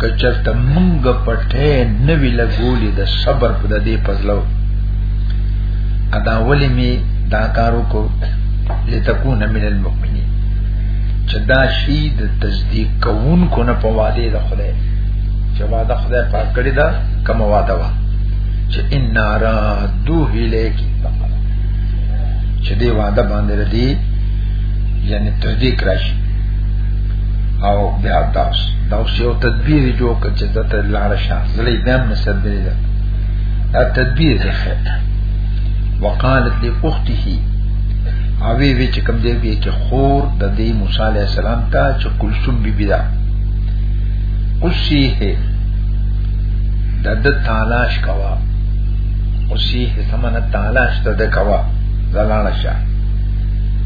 کچرته مونږ پټه نه وی لګولې د صبر په دې پزلو ادا ولې می دا کارو کو لتكون من المؤمنين چې دا شی د تصدیق کوونکو نه په وعده د خدای چې وعده خدای پاک کړی دا کوم وعده وا چې ان را دوه لیکي چې دی وعده باندې ردی یعنی تصدیق راشي او بیا تاس دا اوس یو تدبیر جوړ کړ چې دته لاړ شه زلې دم نسر دی دا تدبیر دی وقالت لاخته او وی وی چې کوم دی بیا چې خور د دې موسی علی السلام ته چې کلثوم بی بی دا قصی ہے د د تالاش کوا قصی ہے سمنه تالاش ته د کوا زلاله شه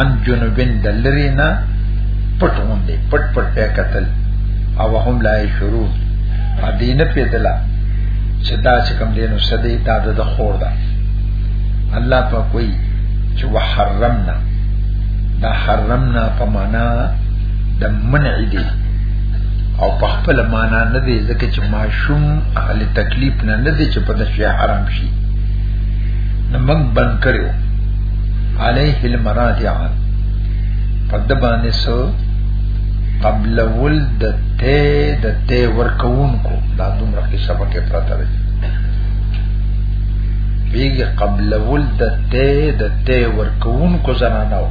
ان جنوبین دلرینا پټ غوندې پټ پټ په قتل او هم لا شروع ا دین په دلا چې دا چې کوم دینو سدې دا د خور ده الله په کوئی چې وحرمنا دا حرمنا په معنا د منع دي او په خپل معنا نه دی ځکه چې ماشوم اهل تکلیف نه نه دی چې په دې حرام شي نو موږ بند کړو علیه المراجع په د باندې سو قبل ول د ته د ته ورکون کو دا دومره کې سبق پراته دی بیګ قبل ول د ته د ته ورکون کو زنانه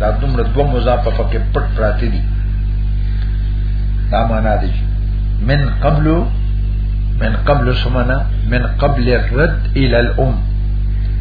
دا دومره دوه مضاف پکې پټ پراته دي دا معنا دی من قبل من قبل سمنا من قبل الرد الى الام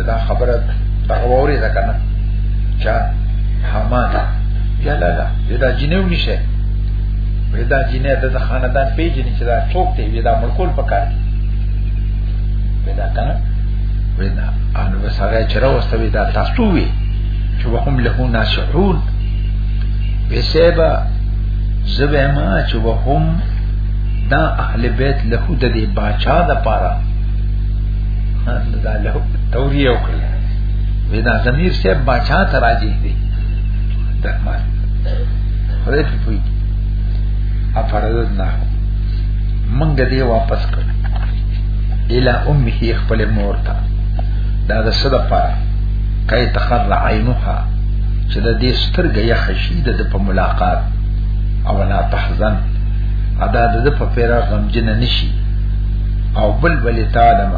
دا خبره دا ووري ده کنه چا حماد یا لا لا دا جنو نشه دا جنې د خاندان پیژنې چې دا څوک دی دا ملکول پکار دی پیدا کنه وینا ان وسره چې راوستوي دا تاسو وی چې وهم له ناشعون بسبب زبه ما چې وهم دا اهل بیت له د دې باچا د پاره دا له توریه وکړه ودا زمير صاحب بچا تراجي دي دغمه خدای په پوي افراد نه منګ دې واپس کړ الى امه خپل مور ته دا د صد پاره کای تخر عینها چې د دې سترګې یا خشیده د په ملاقات او لا تحزن ادا د په پیرا غمجن نشي او بل بل تعلم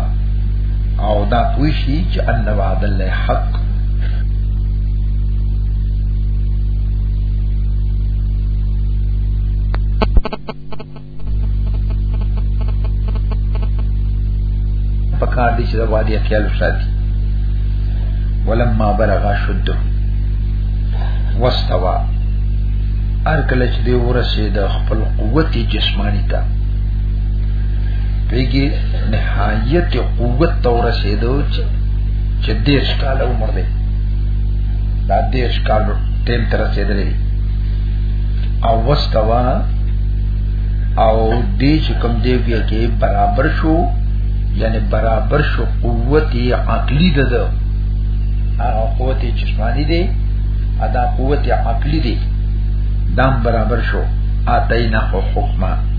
او دا پوښي چې ان وعد الله حق پکار دي چې دا وادي خیال وساتي ولما بلغ شده واستوى ارکل چې دی ورسید خپل قوت جسمانی ته پیږي نهایت قوت تور رسیدو چې دیر شکال عمر دی دا دیر شکال تیم تر رسیدلی او وستوا او دې چې کوم دی کې برابر شو یعنی برابر شو قوت عقلی ده ده هغه قوت جسمانی دی ادا قوت عقلی دی دام برابر شو آتینا حکمه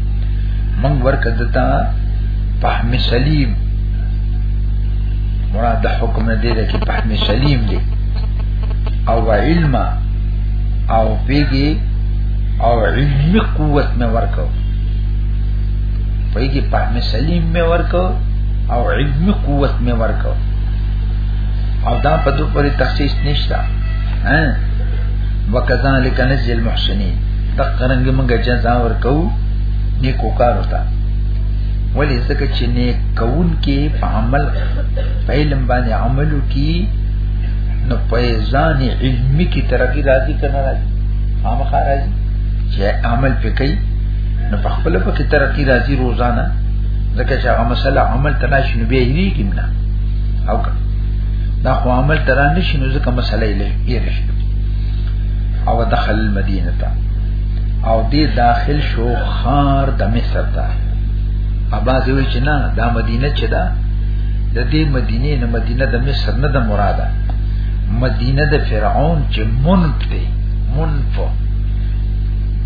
من ورکه دتا فهم سلیم مراد د حکم نه دی چې فهم سلیم دی او علم او پیګي او علمي قوت مې ورکو پیګي فهم سلیم مې ورکو او علمي قوت مې ورکو او دا په دوه پوری تخصیص نشته ها وکذالک نزل المحسنین تقرنګ موږ جزا ورکو نیکو کار وتا ولی ځکه چې نیک کون کې په عمل په علم باندې عملو کې نو پیزان علمی کی ترقی راضی کنه راضی عام خارج چې عمل پکې نو په خپل په کې ترقی راضی روزانه ځکه چې هغه مسله عمل تناشي نو به یې کیمنا او دا خو عمل ترانه شنو ځکه مسله یې لري او دخل المدینه تا او دی داخل شو خار د مصر تا اباز وی چې نه دا مدینه چې دا د دې مدینه نه مدینه د مصر نه د مراده مدینه د فرعون چې منف دی منف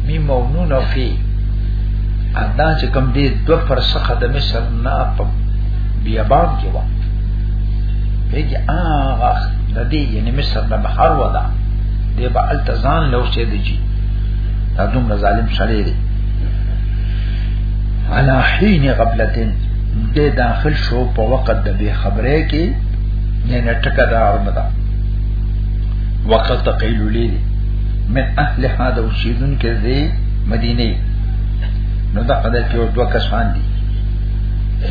می مونون او فی ادا چې کم دی دو پر سخه د مصر نه په بیابان کې و پیږي هغه د دې یعنی مصر د بحر ودا دې به التزان لو شه دي چې دا دومره ظالم شړې دي على حين قبلتين دې داخل شو په وخت د بے خبرې کې نه نټکا دا ورمدا وقت قیل لې من اهل هذا وشیدن کې دې مدینه نو دا قدر کې دوه کسان دي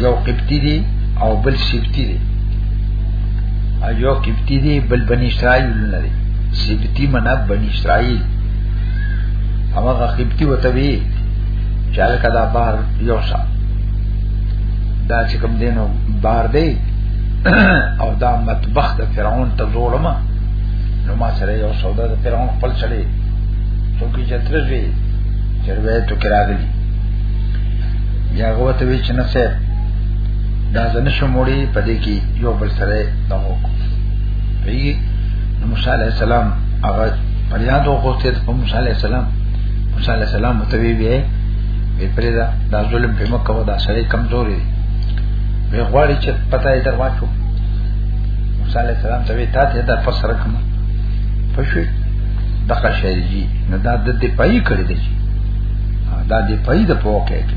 یو قبطی دي او بل شبتی دي ایو قبطی دی بل بنی اسرائیل نه دی سبتی منا بنی اسرائیل هغه قبطی وته وی چې هغه دا بار یو شا دا چې کوم دینو بار دی او دا مطبخ د فرعون ته جوړم نو ما سره یو سودا د فرعون خپل چلی څوک یې چترځي چې روایت کې راغلی یا غوته وی چې نه دا زنه شموړي په دې کې یو بل سره دغه کوي نو موسی عليه السلام هغه پریاد وکړته په موسی عليه السلام موسی عليه السلام متوي به به پرېدا دا ظلم په مکه ودا سړی کمزوري به غواړي چې پتا یې درواچو موسی عليه السلام ته وی تا ته دا پسره کوم پښې دغه شریجی نه دا د دې پای کړی دی دا دې پای د پوکه کې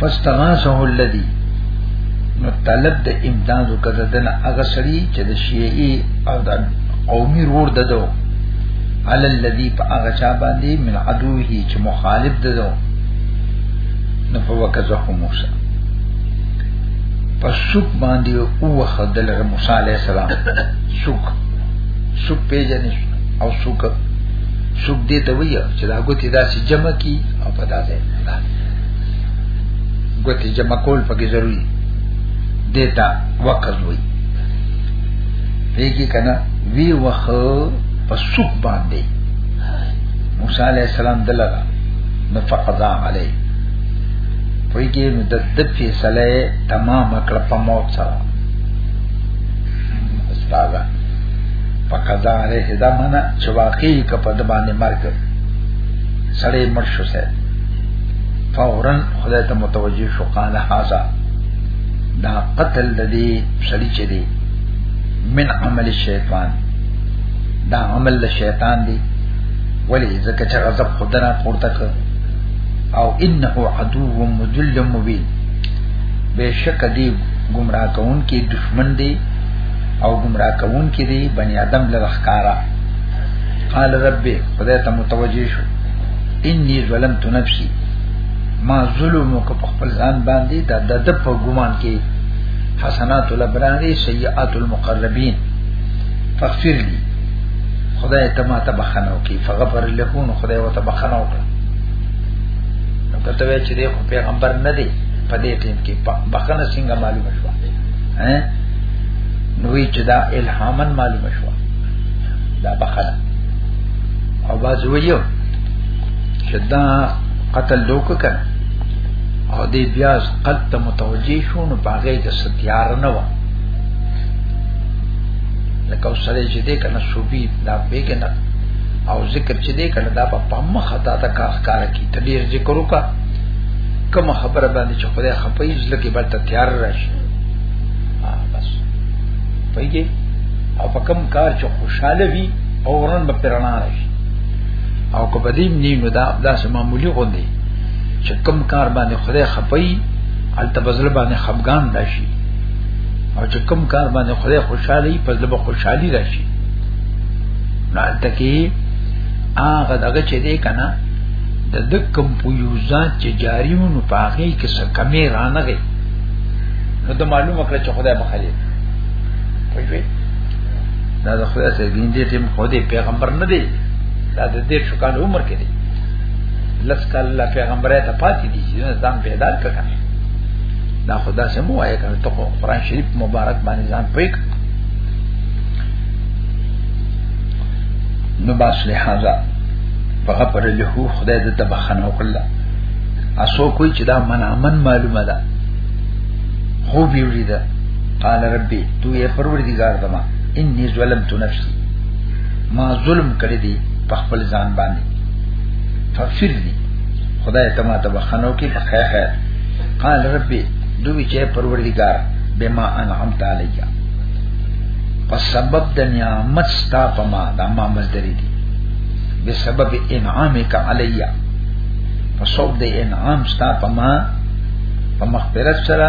فاستغاثه الذي نو طلب د امداد وکړه دنه هغه سړي چې د شیعي او د قومي رور ددو عل الذي هغه چا باندې من عدوه چې مخالف ددو نو فوکزه موسی پس شک باندې او خدل موسی عليه السلام شک شک پیژنې او شک شک دې ته ویه چې دا ګوتې داسې جمع کی او په داسې ګوتې جمع کول پکې ضروري دیتا وقز وي پیږي کنه وی وخ په سوق باندې موسی علی السلام دلغه نو فقضا علی پیږي نو د د فیصله تمام کړ په موت سره استاد فقضا علی هدا معنا چې واقعي کپد باندې مرګ سړی مړ شو سه فورا خدای ته متوجه شو قال هاذا دا قتل د دې سړی چې دی من عمل الشیطان دا عمل د شیطان دی ولی ځکه چې غضب خدای پورته کړ او انه عدو مذل مبین بشک دی گمراه کون کی دشمن دی او گمراه کون کی دی بنی آدم لغخکارا قال رب خدای ته متوجه شو انی ظلمت نفسی ما ظلم کو په خپل ځان باندې دا د د په ګمان کې حسنات الابراری سیئات المقربین فغفر لی خدای ته ما ته بخنو کی فغفر له نو خدای وته بخنو کړ نو کته وی چې دی خو پیغمبر نه دی په دې ټیم کې بخنه څنګه معلومه شو ها نو وی چې دا الهامن معلومه شو دا بخنه او باز ویو چې دا قتل دوک کړ او دې بیا قد ته متوجي شو نو باغې د ستیار نه و لکه وسره چې دې کنه شوبي دا بیګنه او ذکر چې دې کنه دا په پم خطا تا کا ښکار کی تدیر ذکر وکا کوم خبره باندې چې خدای خپې ځل کې بل ته تیار راشي پېږي او په کوم کار چې خوشاله وي او ورن به پرانا راشي او که بدیم نی نو دا داسې معمولی غوندي چې کوم کار باندې خدای خپي الته بزل باندې خفغان راشي او چې کوم کار باندې خدای خوشاله وي پس به خوشحالي راشي نو الته کې هغه دغه چې دی کنه د د کوم پویوزات چې جاریونو پاغي کې څه کمی رانغی نو د معلومه کړ چې خدای بخلي وای وای دا د خدای سره ګینځي ټیم خو دې پیغمبر نه دی دا د دې شکان عمر کې دی لس کال الله پیغمبره ته پاتې دي چې ځان پیدا کړه دا خدا سم وایي کنه ته قرآن شریف مبارک باندې ځان پېک نو باس له هغه فغفر له خدای د تبخنه وکړه اسو کوئی چې دا منامن معلومه ده خوب یې ولیده قال ربي تو یې پروردګار دما اني ظلمت نفسي ما ظلم کړی دی په خپل ځان باندې تفسیر دی خدای ته ما ته بخنو کې په خیر خیر قال ربي دوی چې پروردګار بما انعمت علیا په سبب د نعمت ستا په ما دا ما مزدری دي به سبب انعامک علیا په سبب د انعام ستا په ما په مغفرت سره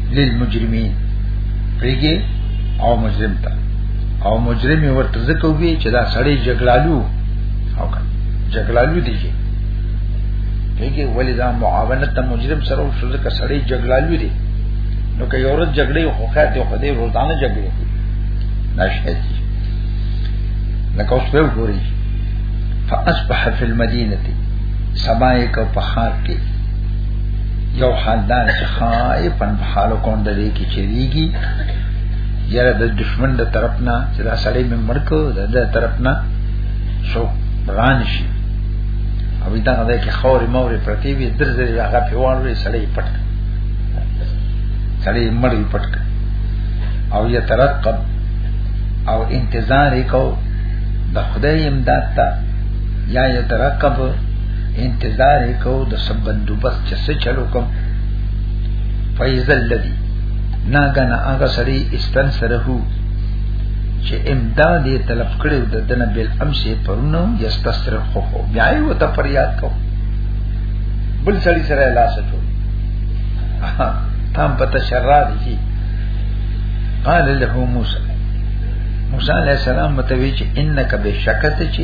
للمجرمین پریګه او مجرم ته او مجرم ورته ځکه وی چې دا سړی جګړالو او کړه جګړالو دی چې هیګه ولې دا معاونت مجرم سره شو ځکه سړی جګړالو دی نو که یو ورځ جګړې خو خیر دی خو دې روزانه جګړې کوي نشهد لکه اوس په ګوري فاصبح فی المدینه سبای کو په خار کې یو حال دا چې خای پن په حالو کون د دې کې چریږي یره د دشمن د طرف نه چې دا سړی مې مرکو د دې طرف نه شو ران شي او دا غوډه کې خوري موري پرتی وي درځي هغه په وړوي سړی پټ سړی مړی پټ او یترقب او انتظار وکاو د خدای امداد ته یا یترقب انتظار کو د سب بندوبست چې څه چلو کوم فیض الذی ناګنا هغه سړی استن سره هو چې امداد یې طلب کړو د دنه بل امسه پرونو یستسر خو خو بیا یې وته فریاد کو بل سړی سره لاس چول تام پته شرع دي قال له موسی موسی علیہ السلام متوی چې انک بشکته چې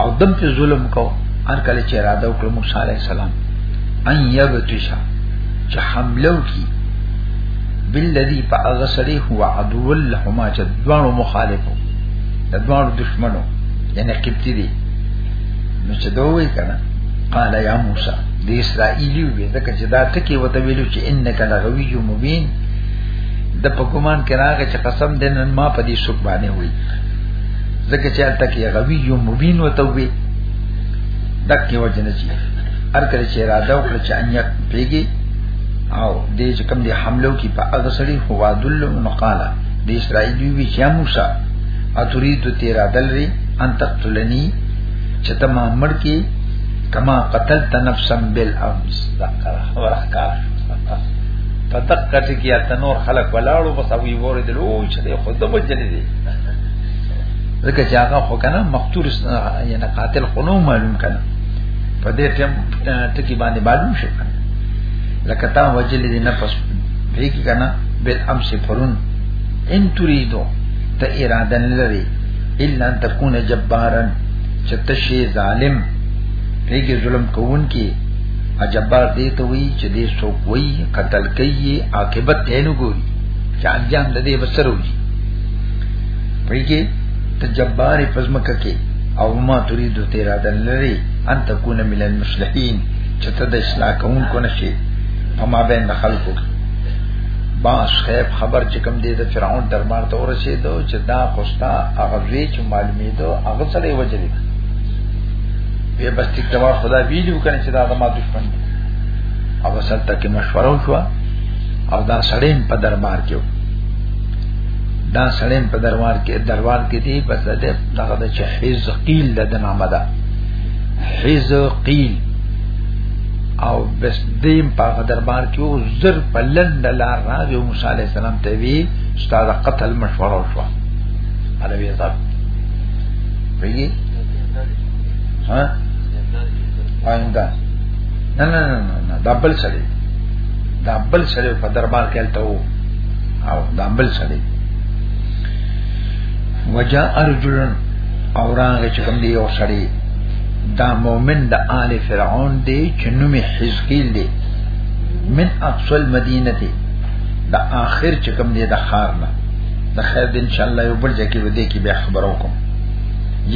او دم په ظلم کو ان کله چې را دو کړ موسی عليه السلام ان يبتشا چې حمله وکي بالذي فاغسري هو عدو لهما چې دوانو مخالفو د دوانو دشمنو یعنی قبطی دی نو چې دوی کنه قال یا موسی د اسرائیلی وې دا چې دا ټکی وته ویلو چې انک لغوی مبین د په ګمان کې راغی چې قسم دې نن ما په دې شک باندې وې ځکه چې الته کې غوي یو مبین وته وي دکې وجنه چې هر کله چې را دا وکړه چې انیا پیږي او دې چې کوم دې حملو کې په هغه سړي هو دل مقاله د اسرائیل وی چې موسی اتوری ته تیرا دلري ان تقتلنی چې ته ما مړ کې کما قتلت نفسا بالامس ذکر ورخکار په دقه کې اتنور خلق ولاړو بس وی وره دلو چې خود مجلې دي ځکه چې هغه خو کنه مقتول یعنی قاتل خو نو معلوم کنه په دې ټیم ټکی باندې معلوم شو کنه لکه تا وجل دې نه پس به کی کنه بل امس پرون ان تريدو ته اراده نه لري الا ان تكون جبارا چتشي ظالم پیګه ظلم کوون کی اجبار دې ته وی چې دې څوک وی قتل کوي عاقبت یې نه ګوري چې انجام دې بسرو جی ویګي ته جبار پزمک کې او ما تريد تیرا د لری ان تكون من المصلحين چې ته د اصلاح کوونکو نشي په ما بین د خلکو کې باس خیب خبر چې کوم دی د فرعون دربار ته ورسېدو چې دا خوستا هغه وی چې معلومېدو هغه سره وجلی به بس ټیک دا خدا ویډیو کنه چې دا د ما دشمن دی او سلطه کې مشوره وشو او دا سړی په دربار کې دا سړیم په دربار کې دربار کې دی بس د دغه د حیز قیل د نامه ده حیز قیل او بس دیم په دربار کې او زر په لند لار راځي او موسی علی السلام ته وی استاد قتل مشوره وشو علي وی ځاب ویږي ها آینده نه نه نه نه دبل سړی دبل سړی په دربار کې الته وو او دا بل سړی وجا ارجلن او راغه چې کوم دی یو سړی دا مؤمن د آل فرعون دی چې نوم حزقیل دی من اقصى المدینه دی دا آخر چې کوم دی د خار نه د خیر دین ان شاء الله یو بل ځای کې ودی کې به خبرو کوم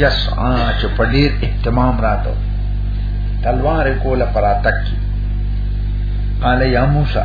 یسعا چې په ډیر اهتمام راتو تلوار کوله پراتک کی قال یا موسی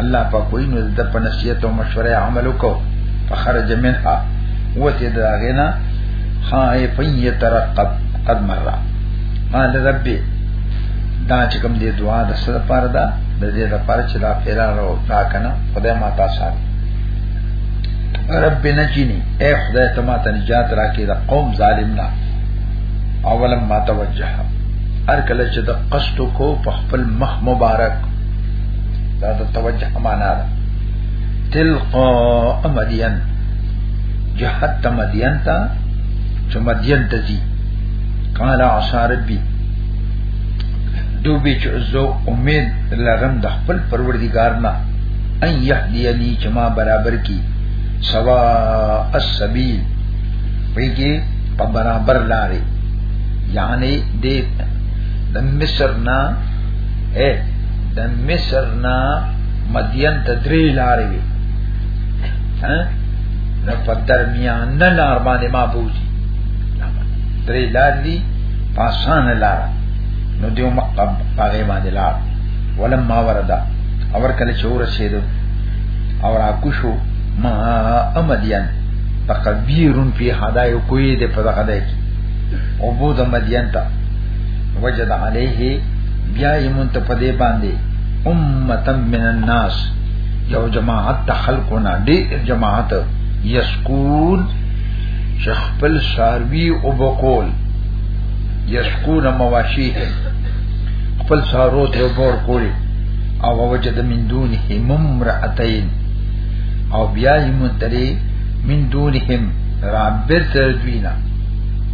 الله په کوئی نو د په نصیحت او مشوره عمل وکاو فخرج منها وته دا غنا خائف يترقب قد مره قال ربي دا چې کوم دې دعا د سره پاره ده د دې لپاره چې دا پیرا رو دا کنه خدای ما تاسو سره رب نجنی اے خدای ته ما ته نجات راکې دا قوم ظالمنا اولم ما توجه هر کله چې د قصد کو په خپل مخ مبارک دا د توجه معنا ده تلقا مدین جهت تا مدین تا چې مدین ته ځي قال عصا ربي دوبي چې زه امید لرم د خپل پروردګار نه ان يهديني چې ما برابر کی سوا السبيل ویږي په برابر لارې یعنی د د مصر نه اے د مصر نه مدین ته درې لارې وي ها نو په درمیان نه لار باندې ما بوزي درې لارې دي پاسان لار نو دیو مقام هغه باندې لار ولما وردا اور کله چې ورسېدو او را کوشو ما امدین تکبیرن فی حدایو کوی دې په دغه دای او بو د مدین ته وجد علیه بیا یې مونږ ته پدې باندې امه من الناس یو جماعت د خلقونه ډېر جماعت یسکون چې خپل ساروی او بقول یسکون مواشیه خپل سارو ته ور کولی او وجد من دونه ممرأتین او بیا یې مونږ ته من دونهم رابر تر دوینا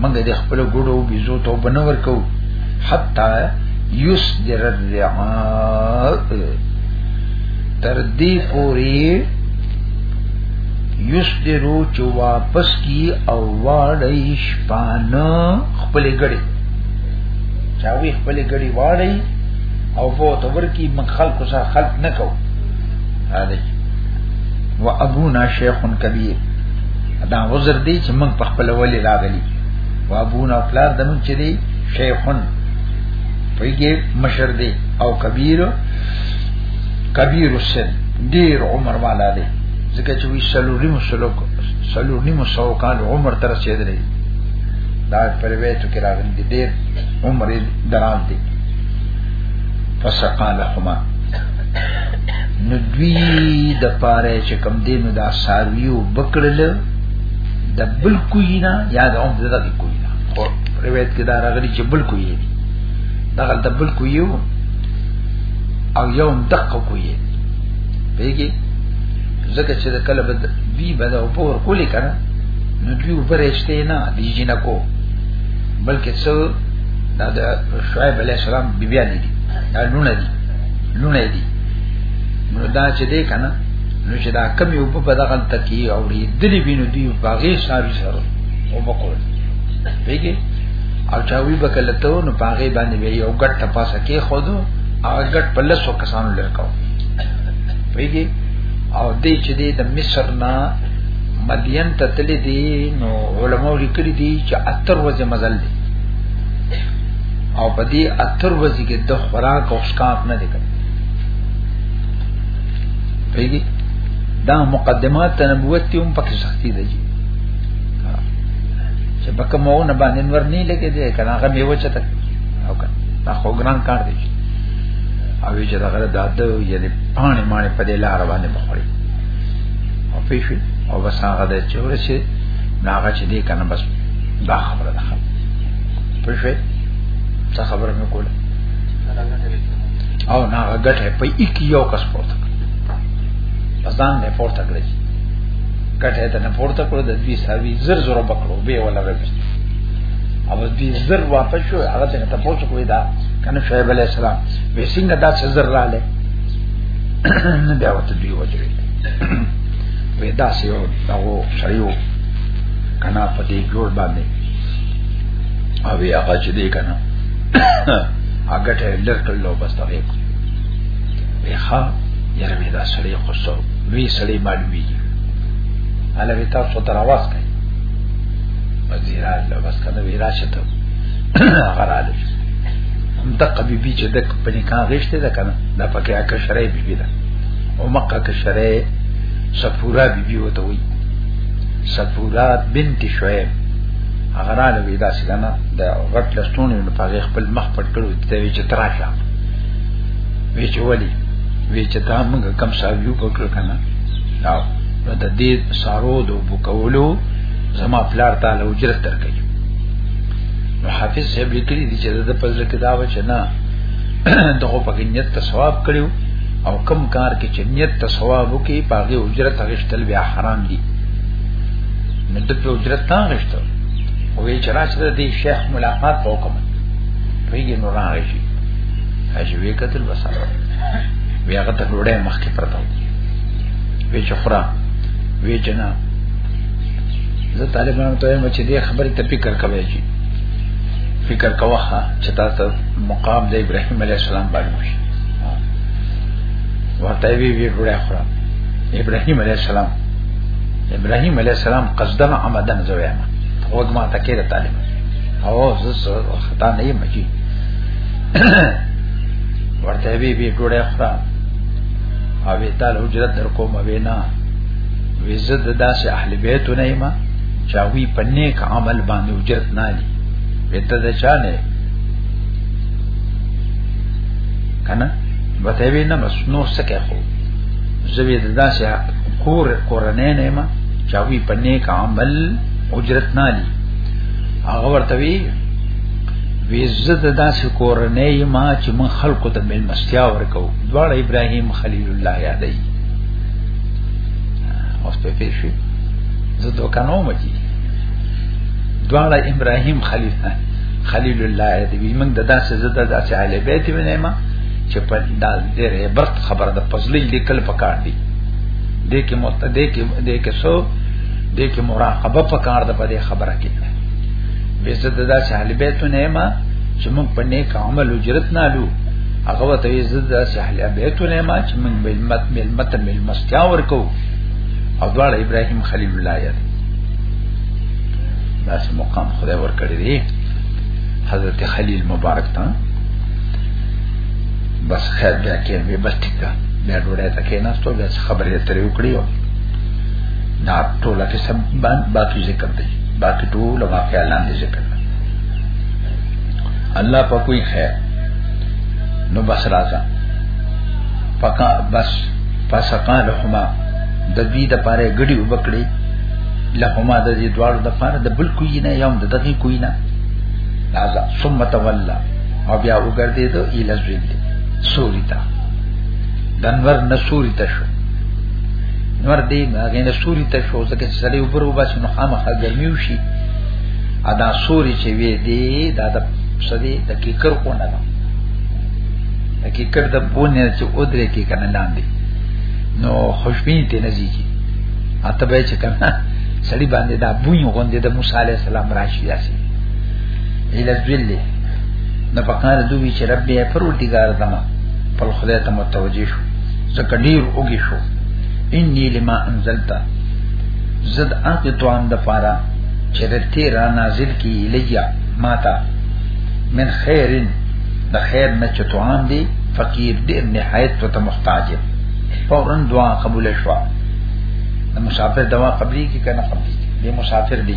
موږ د خپل ګډو بيزو ته بنور کو حتا یسجر الرعاء تر دې پوری یسجرو چې واپس کی او واړی شپانه خپل ګړي چاوي خپل ګړي واړی او په تور کې من خلق سره خلق نکو هذا وابونا شیخ کبیر دا عذر دی چې موږ په خپل ولې راغلي وابونا پلار دمن چې دی شیخون پیږي مشر دی او کبیر کبیر السن ډیر عمر والا دی ځکه چې وی سلوري مسلوک سلوري مسوکان عمر تر رسیدلی دا پر وېتو کې راغلي دی ډیر عمر دران دی فسقالهما نو دوی د پاره چې کم دینو دا سارویو بکړل د بل کوی نه یا د هم دغه کوی نه خو روایت کې دا راغلی چې بل کوی دی دغه د بل کوی او یو دقه کوی پیږي ځکه چې د کله بد دی بد او پور کولی کنه نو دوی وبرېشته نه دی جنکو بلکې څو دا د شعیب علی السلام بیبیانی دي دا لونه دي لونه دي نو دا چې دې کنه نو چې دا کم یو په دغه تکي او دې دلی بینو دی باغې ساري سره او بقول پیګه او چاوی بکله ته نو باغې باندې وی یو ګټ تپاسه کې خودو او ګټ په لسو کسانو لکاو پیګه او دې چې دې د مصر نه مدین ته تللی دي نو علماء لیکلي دي چې اتر وځه مزل دي او په دې اتر ورځې کې د خوراک او شکاف نه دی کړی پیږي دا مقدمات نبوت ته هم پکې سختي دی چې پکې مو نه باندې نور نه لګي دی کنه هغه میوه چته او کنه دا خو ګران کار دی او چې دا غره داده یعنی پانی مانی په دې لار باندې بخوري او پیښې او بس هغه د چورشه ناغه چې دې کنه بس دا خبره ده پښې څه خبره مې کوله او نه غټه په یک یو کس پورته ځان نه پورته کړی کټه ته نه پورته کړو د دوی ساوی زر زر بکړو به ولا ربي او دوی زر واپس شو هغه ته ته پوسو کوی دا کنه شعیب علی السلام به څنګه دا څه زر رااله نه بیا وته دوی وځي وې دا سیو دا وو شریو کنه په دې جوړ باندې او وی هغه چې دی کنه هغه ته لرته لو بس ته وی ښا یره وی دا سړی خو سو وی سړی معلومی اله وی تاسو تر आवाज کوي وزیران لو بس کنه وی راشه ته هغه رااله هم دقه بی بی چې دک په نکاح غشته ده کنه دا پکې اکه شرای بی بی ده او مکه کې شرای سفورا بی بی وته وی سفورا بنت شعیب هغه را لوي دا څنګه د غټ لستون نو په خپل مخ پټ کړو ته وی چې تراشه وی چې ولي وی چې دا موږ کم ساویو وکړو کنه دا د دې سارو د بوکولو زما پلار ته له اجرت درکې نو حافظ صاحب لیکلي دي چې د پزله کې دا و چې نه دغه په نیت ته ثواب کړو او کم کار کې چې نیت ته ثواب وکي پاګه اجرت غشتل بیا حرام دي نو د په اجرت تا نشته او وی چې راشه د شیخ ملاقات وکم پیږي نو راغی هغه وی قتل وسره وی هغه ته ډوړې مخکې پرته وی چې خورا وی جنا زه طالبانو ته مچ دې خبره ته فکر کوي چې فکر کوه چې تاسو مقام د ابراهيم عليه السلام باندې وشي ورته وی وی ډوړې خورا ابراهيم عليه السلام ابراهيم عليه السلام قصدن عمدن زویا ما وګ ما تکیره طالب او زس خطا نه یم کی ورته وی بی ډوړې خرا او وی تعال حجرت در کوم وینا وزد داسې اهل بیت نه ما چاوی پنه کا عمل باندې حجرت نه دي وته ده چا نه کنه وته وی نه مسنو سکه خو زوی د داسې کور کورنۍ نه ما چاوی په نیک عمل اجرت نه لې هغه ورته وی وی زه د داسې کورنۍ ما چې من خلکو ته مل مستیا ورکو دواړه ابراهیم خلیل الله یادای اوس په پیښې زه دوکانو مچی دواړه ابراهیم خلیل خلیل الله یادای موږ د داسې زده داسې علی بیت ونیمه چې په دا ډېر عبرت خبره ده فضلی لیکل پکار دي دې کې متدې کې دې کې سو دې کې مراقبه پکار ده په دې خبره کې به زه دا اهل بیت نه ما چې موږ په نیک عمل اجرت نه لو هغه ته یې زه دا اهل بیت نه ما چې موږ ملمت ملمت ملمستیا ورکو او دواړه ابراهیم خلیل الله یې دا چې مقام خدای ورکړی دی حضرت خلیل مبارک ته بس خیر بیا کې به بس ټیک ده بیا ډوډۍ ته کې نه ستو بیا خبرې اترې وکړي دا ټول کې سم باقي ذکر دی باقي ټول واقعا لاندې ذکر دی الله په کوئی خیر نو بس راځه پکا بس پسقا لهما د دې د پاره غړي وبکړي لهما د دې دوار د پاره د بل کوی نه یوم د دغه کوی نه نازا ثم تولا او بیا وګرځي ته اله ذل سوري تا دنور نسوري ته شو نور دې هغه نسوري ته شو ځکه چې سړی وبرو بس نو خامخا ګرمي وشي ادا سوري چې وې دې دا د سدي د کیکر کو نه ده د کیکر د بونه چې اودرې کې کنه لاندې نو خوشبین ته نزي کی اته به چې کنه سړی باندې دا بوی غوندې د موسی عليه السلام راشي داسي الى الذل نو پکار دوی چې رب یې پروردگار دما پر خدای ته متوجه شو ځکه ډیر اوږي شو انی لما انزلتا زد هغه توان د پاره چې رته را نازل کی الیا ماتا من خیرن د خیر نه چې توان دی فقیر دې نهایت ته محتاج فورن دعا قبول شوه د مسافر دوا قبلي کې کنه قبلي دي مسافر دي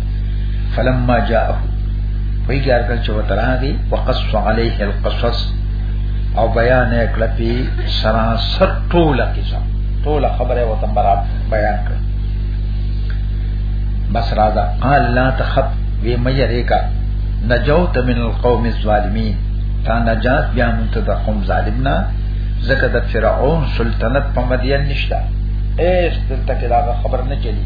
فلما جاءه وی ګار کړ چې وتراغي وقص عليه القصص او بیان یې کړ په سرا سر ټوله کیسه ټوله خبره وته برات بیان کړ بس راځه قال لا تخف وی مې ریکا نجوت من القوم الظالمين تا نجات بیا مونږ ته د قوم ظالم نه زکه د فرعون سلطنت په مدین نشته ایس دلته کې دا خبر نه چلی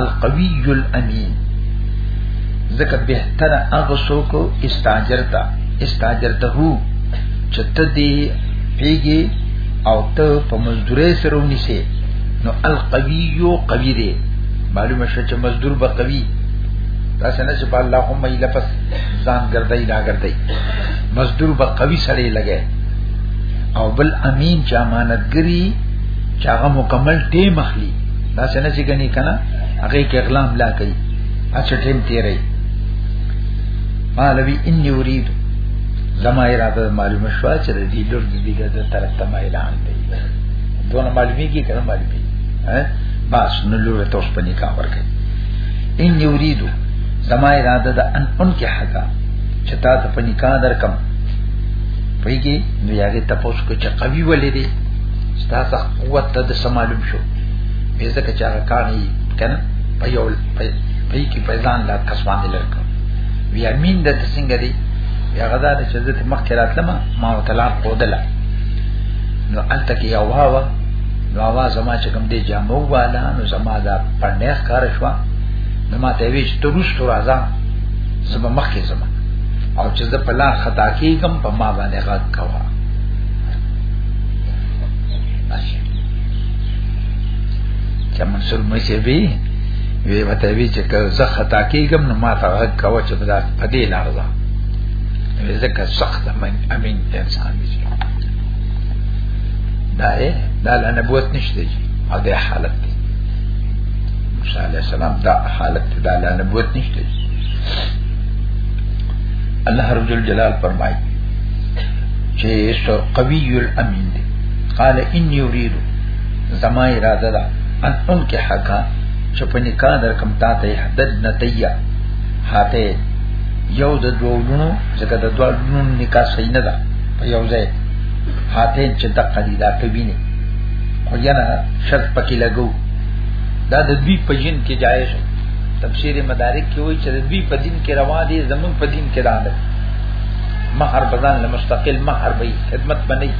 القوی الامین ځکه بهتر هغه څوک استاجرتا استاجرته هو چې ته دې پیږي او ته په مزدوري سره ونیسې نو القوی یو قوی دی معلومه شو چې مزدور به قوی دا څنګه چې په اللهم ای لفظ ځان ګرځي لا ګرځي مزدور به قوی سره لګي او بل امین چې امانتګری چې هغه مکمل ټیم اخلي دا څنګه چې کني کنه هغه کې اغلام لا کوي اچھا ټیم تیرې مالوی ان یرید زما اراده معلومه شو چې د دې لور د دې د طرف ته اعلان دی دونه معلومی کی کنه معلومی ها بس نو لور ته اوس په نکاح ورکړي ان یرید زما اراده ده ان ان کې حقا چې تا ته په نکاح درکم پېږي نو یاګه تاسو کو چې قوي ولې دي ستاسو قوت ته د سمالم شو به زکه چا کانی کنه په یو په پی کی په ځان لا کسوان دي لرک وی امین د څنګه دی یا غدا چې زه ته مخ کرات لمه ما وتلار قودله نو انت کی یو هوا نو आवाज ما چې کوم دی جامو والا نو زما دا پړنه ښکار شو نو ما ته وی چې تروس تو راځه زما مخ کې زما او چې زه په لار خطا کیږم په ما باندې غږ کوا چې منصور مشه وی وی وته وی چې که زه خطا کیږم نو ما ته هغه کاوه چې بدا پدې لارځه وی زه که سخت من امین انسان دی دا یې دا له نبوت نشته چې او د حالت دی موسی علی السلام دا حالت دا له نبوت نشته چې الله رب جلال فرمایي چې سو قوی الامین دی قال ان يريد زما اراده ده ان انکه حقا چې په نکاح درکم تا ته حدد نتیا هاته یو د دوولونو ځکه د دوولونو نکاح صحیح نه ده په یو ځای هاته چې د قلیدا کوي نه خو یانه شرط پکې لګو دا د دوی په جن کې جایز دی تفسیر مدارک کې وایي چې د دوی په دین کې روا دي زمون په دین کې راځي مہر بدن مستقل مہر به خدمت بنئ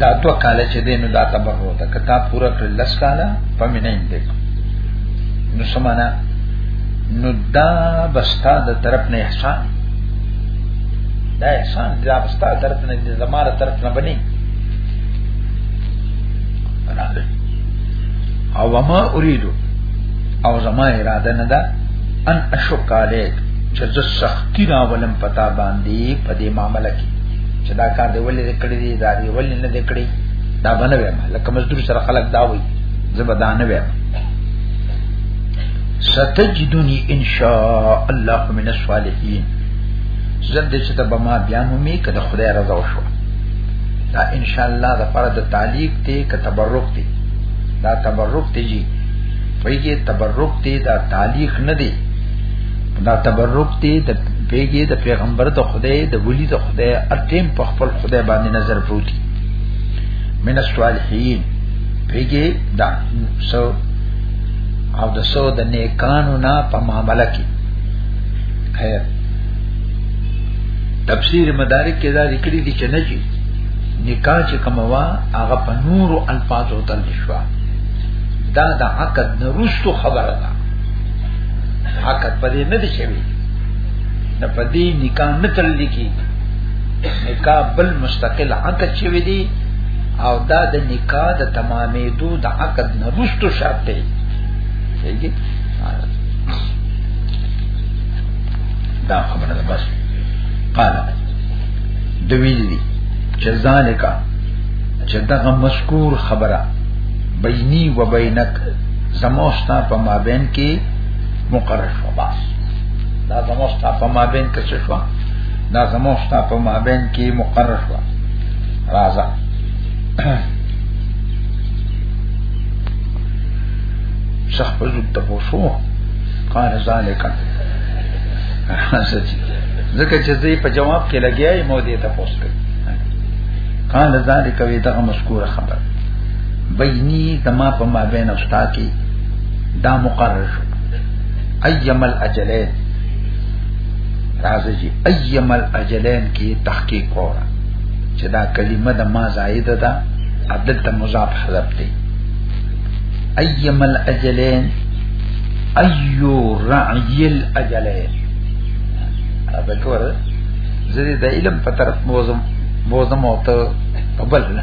دا دوه کال چې دین دا تبرو ته کتا پورا کړل لس کال په مینه دې نو سمانا نو دا بستا د طرف نه احسان دا احسان دا بستا طرف نه دې زماره طرف نه بني او ما اريدو او زما اراده نه ده ان اشک علیک چې زه سختی راولم پتا باندې په دې معاملې کې چې دا کار دی ولې دې کړی دی دا دی ولې نه دې کړی دا باندې وایم لکه مزدور سره خلک دا وایي زبدانه وایم ستجدنی ان شاء الله من الصالحین زند چې ته بما بیان مې کده خدای رضا وشو دا ان شاء الله د فرض تعلیق ته ک تبرک دی دا تبرک دی جی پېږي تبرک دی دا تعلیق نه دی دا تبرک دی د پیګي د پیغمبر د خدای د ولی د خدای اتم په خپل خدای باندې نظر پروتي من الصالحین پیګي دا سو او د سو د نیکانو نه په معاملې کې خیر تفسیر مدارک کې دا لیکلي دي چې نه جی نکاح چې کوموا هغه په نورو الفاظو تل شو دا د عقد نرستو خبره ده حق په دې نه دي شوی نه په دې نکاح نه تړل کی نکاح بل مستقل حق شوی دی او دا د نکاح د تمامې دو د عقد نه رستو شرط دی صحیح دا خبره ده بس قال دویل دی چې ذالک چې دغه مشکور خبره بینی و بینک زموستا په مابین کې مقرر شو باس دا زموستا په مابین کې څه شو دا زموستا په مابین کې مقرر شو راځه شخ په زوب ته پوسو قال ذالک ځکه چې زه په جواب کې لګیای مو دې ته پوسټ کړ قال ذالک وی دغه مشکور خبر بینی دما په ما بین استا کې دا مقرر شو ایم الاجلین راځي ایم الاجلین کې تحقیق وره چې دا کلمه د ما زائد ده عدل ته مضاف حذف دی ایم الاجلین ایو رعی الاجلین دا کور زری د علم په طرف موزم موزم او ته په بل نه